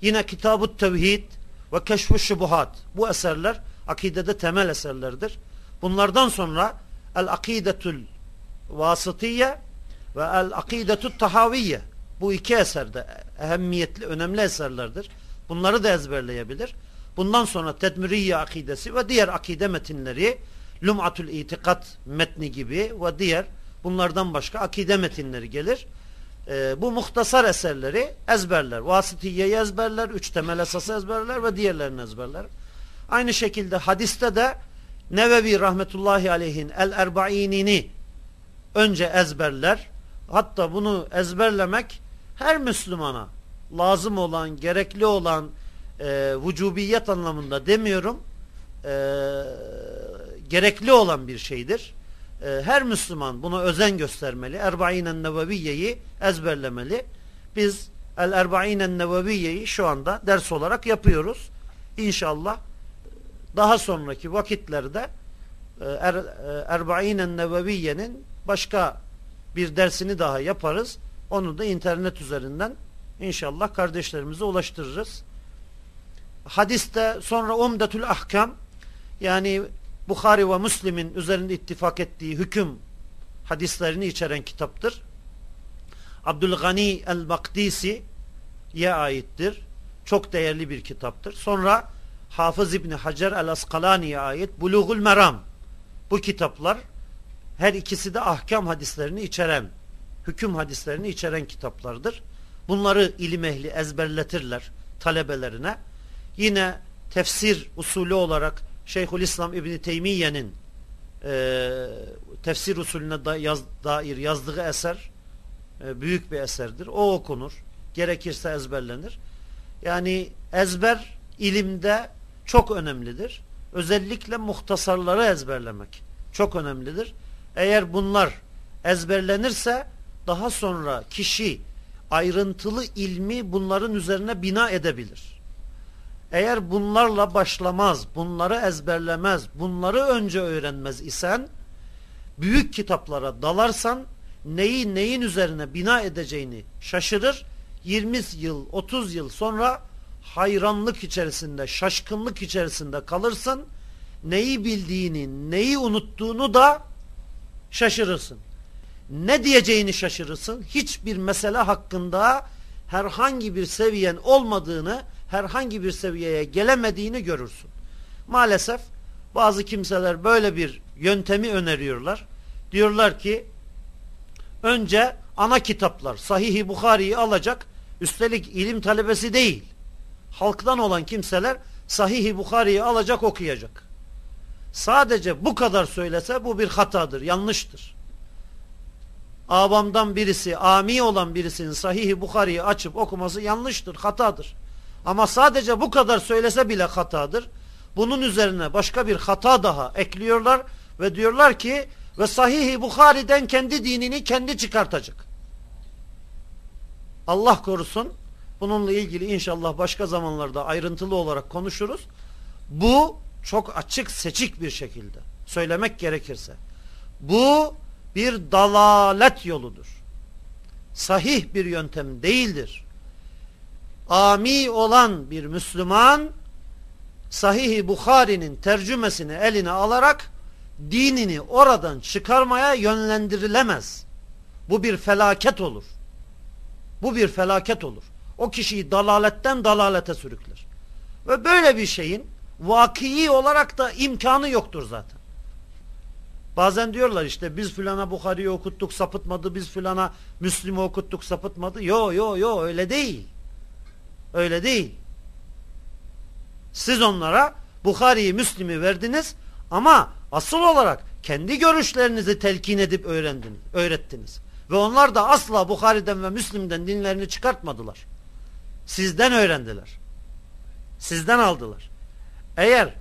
Yine Kitab-ı Tevhid ve Keşf-ı Şubuhat. Bu eserler akidede temel eserlerdir. Bunlardan sonra El Akidetul Vasıtiye ve El Akidetul Tahaviye bu iki eserde ehemmiyetli, önemli eserlerdir. Bunları da ezberleyebilir. Bundan sonra Tedmiriye akidesi ve diğer akide metinleri Lum'atul İtikat metni gibi ve diğer bunlardan başka akide metinleri gelir. Ee, bu muhtasar eserleri ezberler. Vasitiye'yi ezberler, üç temel esası ezberler ve diğerlerini ezberler. Aynı şekilde hadiste de Nevevi rahmetullahi aleyhin El Erba'inini önce ezberler. Hatta bunu ezberlemek her Müslümana lazım olan, gerekli olan e, vücubiyet anlamında demiyorum. E, gerekli olan bir şeydir. E, her Müslüman buna özen göstermeli. Erba'inen Neveviye'yi ezberlemeli. Biz El Erba'inen Neveviye'yi şu anda ders olarak yapıyoruz. İnşallah daha sonraki vakitlerde e, er, e, Erba'inen Neveviye'nin başka bir dersini daha yaparız. Onu da internet üzerinden inşallah kardeşlerimize ulaştırırız. Hadiste sonra Umdetül Ahkam yani Bukhari ve Müslim'in üzerinde ittifak ettiği hüküm hadislerini içeren kitaptır. Abdülgani el-Makdisi'ye aittir. Çok değerli bir kitaptır. Sonra Hafız İbni Hacer el-Askalani'ye ait Bulugul Meram. Bu kitaplar her ikisi de ahkam hadislerini içeren hüküm hadislerini içeren kitaplardır. Bunları ilim ehli ezberletirler talebelerine. Yine tefsir usulü olarak Şeyhülislam İbni Teymiye'nin e, tefsir usulüne da yaz, dair yazdığı eser e, büyük bir eserdir. O okunur. Gerekirse ezberlenir. Yani ezber ilimde çok önemlidir. Özellikle muhtasarları ezberlemek çok önemlidir. Eğer bunlar ezberlenirse daha sonra kişi ayrıntılı ilmi bunların üzerine bina edebilir. Eğer bunlarla başlamaz, bunları ezberlemez, bunları önce öğrenmez isen büyük kitaplara dalarsan neyi neyin üzerine bina edeceğini şaşırır. 20 yıl, 30 yıl sonra hayranlık içerisinde, şaşkınlık içerisinde kalırsın. Neyi bildiğini, neyi unuttuğunu da şaşırırsın ne diyeceğini şaşırırsın. Hiçbir mesele hakkında herhangi bir seviyen olmadığını, herhangi bir seviyeye gelemediğini görürsün. Maalesef bazı kimseler böyle bir yöntemi öneriyorlar. Diyorlar ki önce ana kitaplar Sahih-i Bukhari'yi alacak üstelik ilim talebesi değil. Halktan olan kimseler Sahih-i Bukhari'yi alacak okuyacak. Sadece bu kadar söylese bu bir hatadır, yanlıştır. Avamdan birisi, ami olan birisinin Sahih-i Bukhari'yi açıp okuması yanlıştır, hatadır. Ama sadece bu kadar söylese bile hatadır. Bunun üzerine başka bir hata daha ekliyorlar ve diyorlar ki ve Sahih-i Bukhari'den kendi dinini kendi çıkartacak. Allah korusun. Bununla ilgili inşallah başka zamanlarda ayrıntılı olarak konuşuruz. Bu çok açık seçik bir şekilde söylemek gerekirse. Bu bir dalalet yoludur. Sahih bir yöntem değildir. Ami olan bir Müslüman Sahih-i Bukhari'nin tercümesini eline alarak dinini oradan çıkarmaya yönlendirilemez. Bu bir felaket olur. Bu bir felaket olur. O kişiyi dalaletten dalalete sürükler. Ve böyle bir şeyin vakii olarak da imkanı yoktur zaten. Bazen diyorlar işte biz filana Bukhari'yi okuttuk sapıtmadı, biz filana Müslim'i okuttuk sapıtmadı. Yo yo yo öyle değil. Öyle değil. Siz onlara Bukhari'yi Müslim'i verdiniz ama asıl olarak kendi görüşlerinizi telkin edip öğrendiniz, öğrettiniz. Ve onlar da asla Bukhari'den ve Müslim'den dinlerini çıkartmadılar. Sizden öğrendiler. Sizden aldılar. Eğer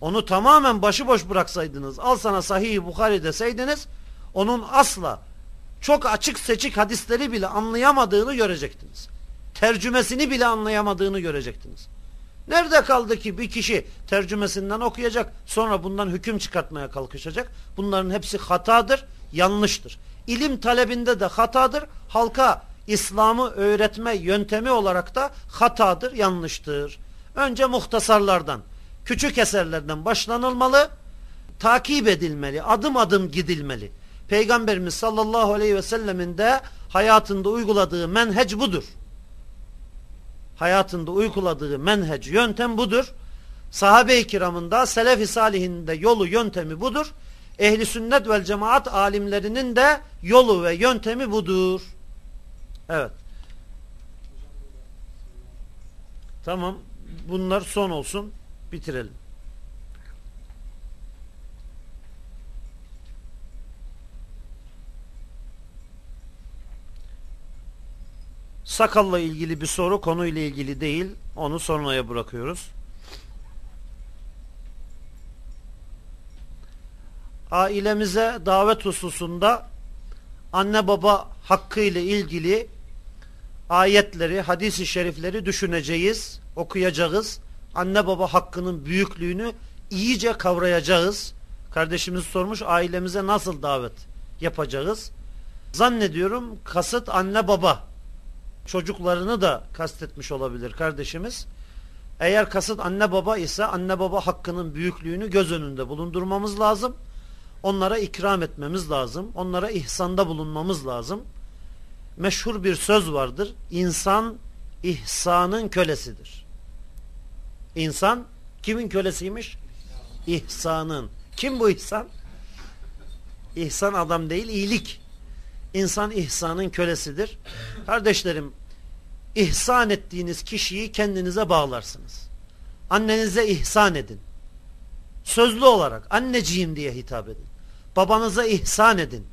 onu tamamen başıboş bıraksaydınız, al sana sahih Bukhari deseydiniz, onun asla çok açık seçik hadisleri bile anlayamadığını görecektiniz. Tercümesini bile anlayamadığını görecektiniz. Nerede kaldı ki bir kişi tercümesinden okuyacak, sonra bundan hüküm çıkartmaya kalkışacak? Bunların hepsi hatadır, yanlıştır. İlim talebinde de hatadır, halka İslam'ı öğretme yöntemi olarak da hatadır, yanlıştır. Önce muhtasarlardan, küçük eserlerden başlanılmalı, takip edilmeli, adım adım gidilmeli. Peygamberimiz sallallahu aleyhi ve sellemin de hayatında uyguladığı menhec budur. Hayatında uyguladığı menhec, yöntem budur. Sahabe-i kiramında, selef-i salihinde yolu, yöntemi budur. Ehli sünnet vel cemaat alimlerinin de yolu ve yöntemi budur. Evet. Tamam. Bunlar son olsun. Bitirelim. Sakalla ilgili bir soru konuyla ilgili değil. Onu sonraya bırakıyoruz. Ailemize davet hususunda anne baba hakkı ile ilgili ayetleri, hadisi şerifleri düşüneceğiz, okuyacağız. Anne baba hakkının büyüklüğünü iyice kavrayacağız. Kardeşimiz sormuş ailemize nasıl davet yapacağız? Zannediyorum kasıt anne baba. Çocuklarını da kastetmiş olabilir kardeşimiz. Eğer kasıt anne baba ise anne baba hakkının büyüklüğünü göz önünde bulundurmamız lazım. Onlara ikram etmemiz lazım. Onlara ihsanda bulunmamız lazım meşhur bir söz vardır. İnsan ihsanın kölesidir. İnsan kimin kölesiymiş? İhsanın. Kim bu ihsan? İhsan adam değil, iyilik. İnsan ihsanın kölesidir. Kardeşlerim, ihsan ettiğiniz kişiyi kendinize bağlarsınız. Annenize ihsan edin. Sözlü olarak anneciğim diye hitap edin. Babanıza ihsan edin.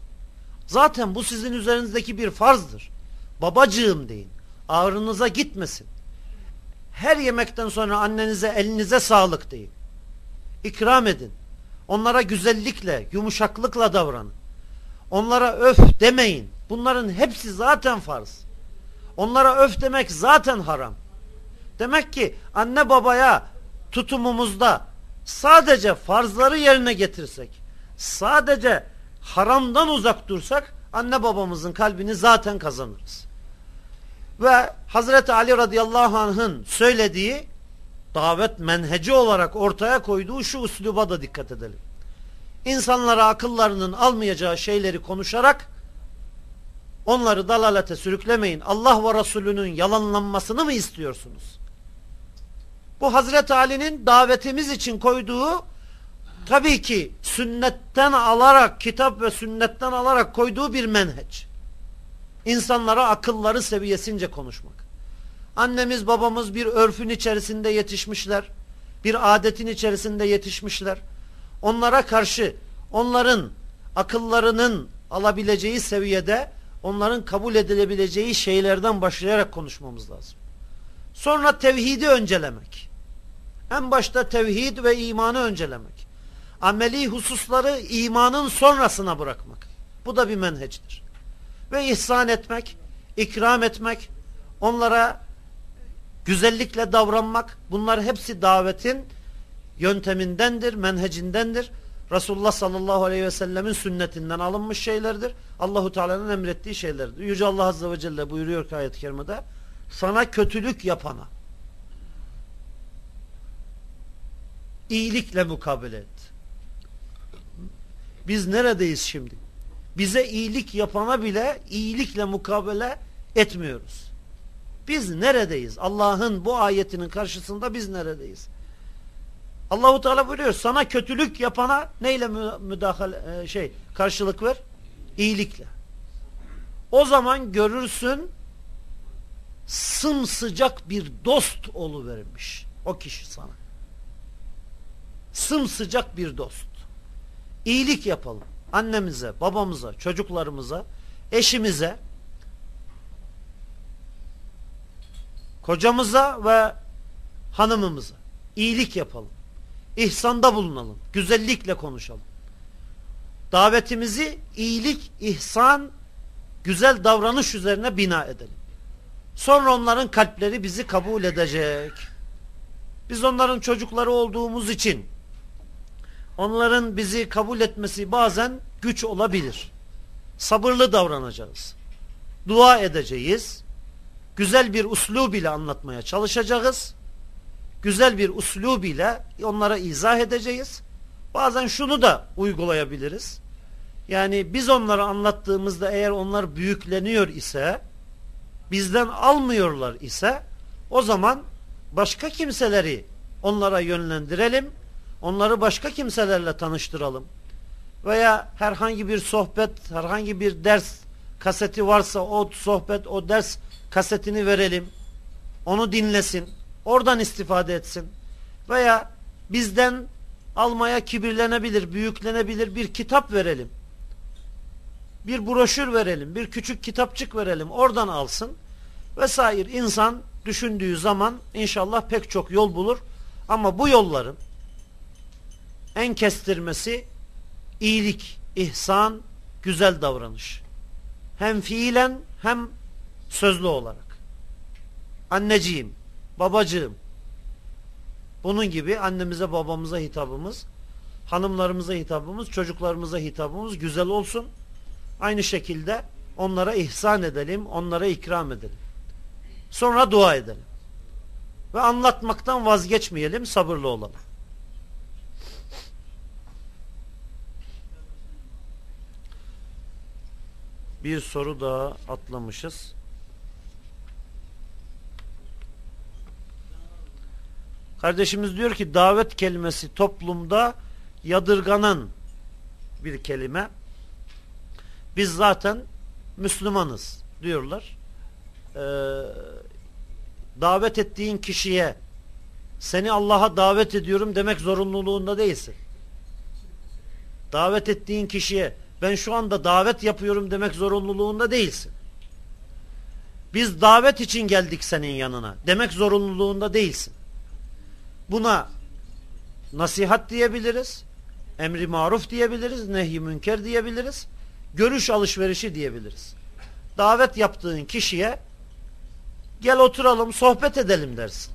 Zaten bu sizin üzerinizdeki bir farzdır. Babacığım deyin. Ağrınıza gitmesin. Her yemekten sonra annenize elinize sağlık deyin. İkram edin. Onlara güzellikle, yumuşaklıkla davranın. Onlara öf demeyin. Bunların hepsi zaten farz. Onlara öf demek zaten haram. Demek ki anne babaya tutumumuzda sadece farzları yerine getirsek, sadece haramdan uzak dursak anne babamızın kalbini zaten kazanırız. Ve Hazreti Ali radıyallahu anh'ın söylediği davet menheci olarak ortaya koyduğu şu üsluba da dikkat edelim. İnsanlara akıllarının almayacağı şeyleri konuşarak onları dalalete sürüklemeyin. Allah ve Resulünün yalanlanmasını mı istiyorsunuz? Bu Hazreti Ali'nin davetimiz için koyduğu tabii ki sünnetten alarak, kitap ve sünnetten alarak koyduğu bir menheç. İnsanlara akılları seviyesince konuşmak. Annemiz babamız bir örfün içerisinde yetişmişler. Bir adetin içerisinde yetişmişler. Onlara karşı onların akıllarının alabileceği seviyede onların kabul edilebileceği şeylerden başlayarak konuşmamız lazım. Sonra tevhidi öncelemek. En başta tevhid ve imanı öncelemek. Ameli hususları imanın sonrasına bırakmak. Bu da bir menheçtir. Ve ihsan etmek, ikram etmek, onlara güzellikle davranmak bunlar hepsi davetin yöntemindendir, menhecindendir. Resulullah sallallahu aleyhi ve sellemin sünnetinden alınmış şeylerdir. Allahu Teala'nın emrettiği şeylerdir. Yüce Allah azze ve celle buyuruyor ki ayet-i kerimede sana kötülük yapana iyilikle mukabele et. Biz neredeyiz şimdi? Bize iyilik yapana bile iyilikle mukabele etmiyoruz. Biz neredeyiz? Allah'ın bu ayetinin karşısında biz neredeyiz? Allahu Teala buyuruyor sana kötülük yapana neyle müdahale e, şey karşılık ver? İyilikle. O zaman görürsün sımsıcak bir dost oluvermiş o kişi sana. Sımsıcak bir dost. İyilik yapalım. Annemize, babamıza, çocuklarımıza, eşimize, kocamıza ve hanımımıza iyilik yapalım. İhsanda bulunalım. Güzellikle konuşalım. Davetimizi iyilik, ihsan, güzel davranış üzerine bina edelim. Sonra onların kalpleri bizi kabul edecek. Biz onların çocukları olduğumuz için onların bizi kabul etmesi bazen güç olabilir. Sabırlı davranacağız. Dua edeceğiz. Güzel bir uslub ile anlatmaya çalışacağız. Güzel bir uslub ile onlara izah edeceğiz. Bazen şunu da uygulayabiliriz. Yani biz onlara anlattığımızda eğer onlar büyükleniyor ise bizden almıyorlar ise o zaman başka kimseleri onlara yönlendirelim. Onları başka kimselerle tanıştıralım. Veya herhangi bir sohbet, herhangi bir ders kaseti varsa o sohbet, o ders kasetini verelim. Onu dinlesin. Oradan istifade etsin. Veya bizden almaya kibirlenebilir, büyüklenebilir bir kitap verelim bir broşür verelim, bir küçük kitapçık verelim, oradan alsın. Vesaire insan düşündüğü zaman inşallah pek çok yol bulur. Ama bu yolların en kestirmesi iyilik, ihsan, güzel davranış. Hem fiilen hem sözlü olarak. Anneciğim, babacığım. Bunun gibi annemize babamıza hitabımız, hanımlarımıza hitabımız, çocuklarımıza hitabımız güzel olsun. Aynı şekilde onlara ihsan edelim, onlara ikram edelim. Sonra dua edelim. Ve anlatmaktan vazgeçmeyelim, sabırlı olalım. Bir soru daha atlamışız. Kardeşimiz diyor ki davet kelimesi toplumda yadırganan bir kelime. Biz zaten Müslümanız diyorlar. Ee, davet ettiğin kişiye seni Allah'a davet ediyorum demek zorunluluğunda değilsin. Davet ettiğin kişiye ben şu anda davet yapıyorum demek zorunluluğunda değilsin. Biz davet için geldik senin yanına demek zorunluluğunda değilsin. Buna nasihat diyebiliriz, emri maruf diyebiliriz, nehy münker diyebiliriz görüş alışverişi diyebiliriz. Davet yaptığın kişiye gel oturalım sohbet edelim dersin.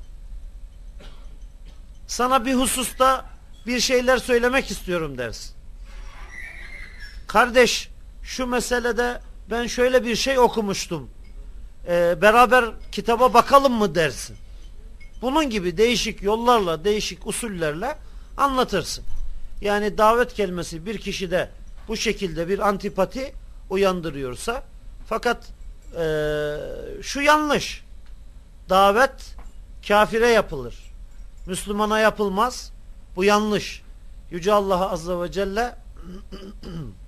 Sana bir hususta bir şeyler söylemek istiyorum dersin. Kardeş şu meselede ben şöyle bir şey okumuştum. Ee, beraber kitaba bakalım mı dersin. Bunun gibi değişik yollarla, değişik usullerle anlatırsın. Yani davet kelimesi bir kişide bu şekilde bir antipati uyandırıyorsa fakat e, şu yanlış davet kafire yapılır Müslümana yapılmaz bu yanlış Yüce Allah Azze ve Celle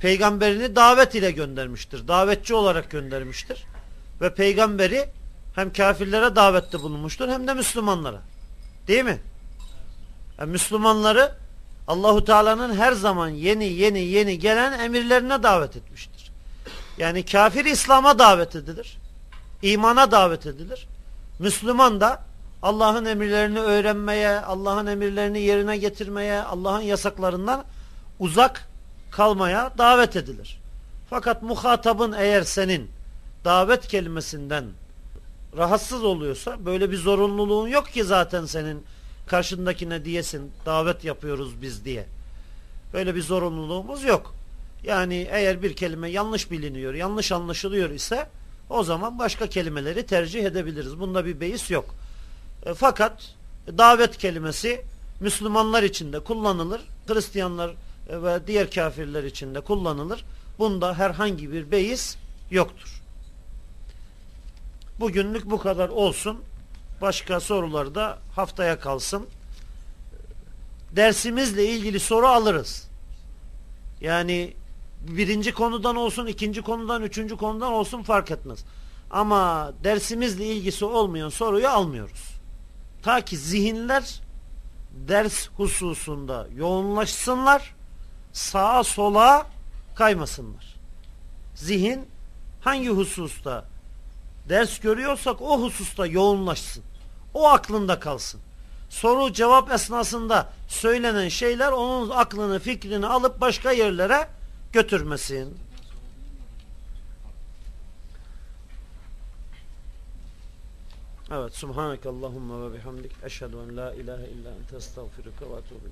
peygamberini davet ile göndermiştir davetçi olarak göndermiştir ve peygamberi hem kafirlere davette bulunmuştur hem de Müslümanlara değil mi? Yani Müslümanları Allahu Teala'nın her zaman yeni yeni yeni gelen emirlerine davet etmiştir. Yani kafir İslam'a davet edilir. İmana davet edilir. Müslüman da Allah'ın emirlerini öğrenmeye, Allah'ın emirlerini yerine getirmeye, Allah'ın yasaklarından uzak kalmaya davet edilir. Fakat muhatabın eğer senin davet kelimesinden rahatsız oluyorsa böyle bir zorunluluğun yok ki zaten senin karşındakine diyesin davet yapıyoruz biz diye. Böyle bir zorunluluğumuz yok. Yani eğer bir kelime yanlış biliniyor, yanlış anlaşılıyor ise o zaman başka kelimeleri tercih edebiliriz. Bunda bir beis yok. E, fakat davet kelimesi Müslümanlar için de kullanılır. Hristiyanlar ve diğer kafirler için de kullanılır. Bunda herhangi bir beis yoktur. Bugünlük bu kadar olsun. Başka sorular da haftaya kalsın. Dersimizle ilgili soru alırız. Yani birinci konudan olsun, ikinci konudan, üçüncü konudan olsun fark etmez. Ama dersimizle ilgisi olmayan soruyu almıyoruz. Ta ki zihinler ders hususunda yoğunlaşsınlar, sağa sola kaymasınlar. Zihin hangi hususta ders görüyorsak o hususta yoğunlaşsın. O aklında kalsın. Soru cevap esnasında söylenen şeyler onun aklını fikrini alıp başka yerlere götürmesin. Evet. Subhanakallahumma ve bihamdik. Eşhedü en la ilahe illa ente estağfiruka ve etûbü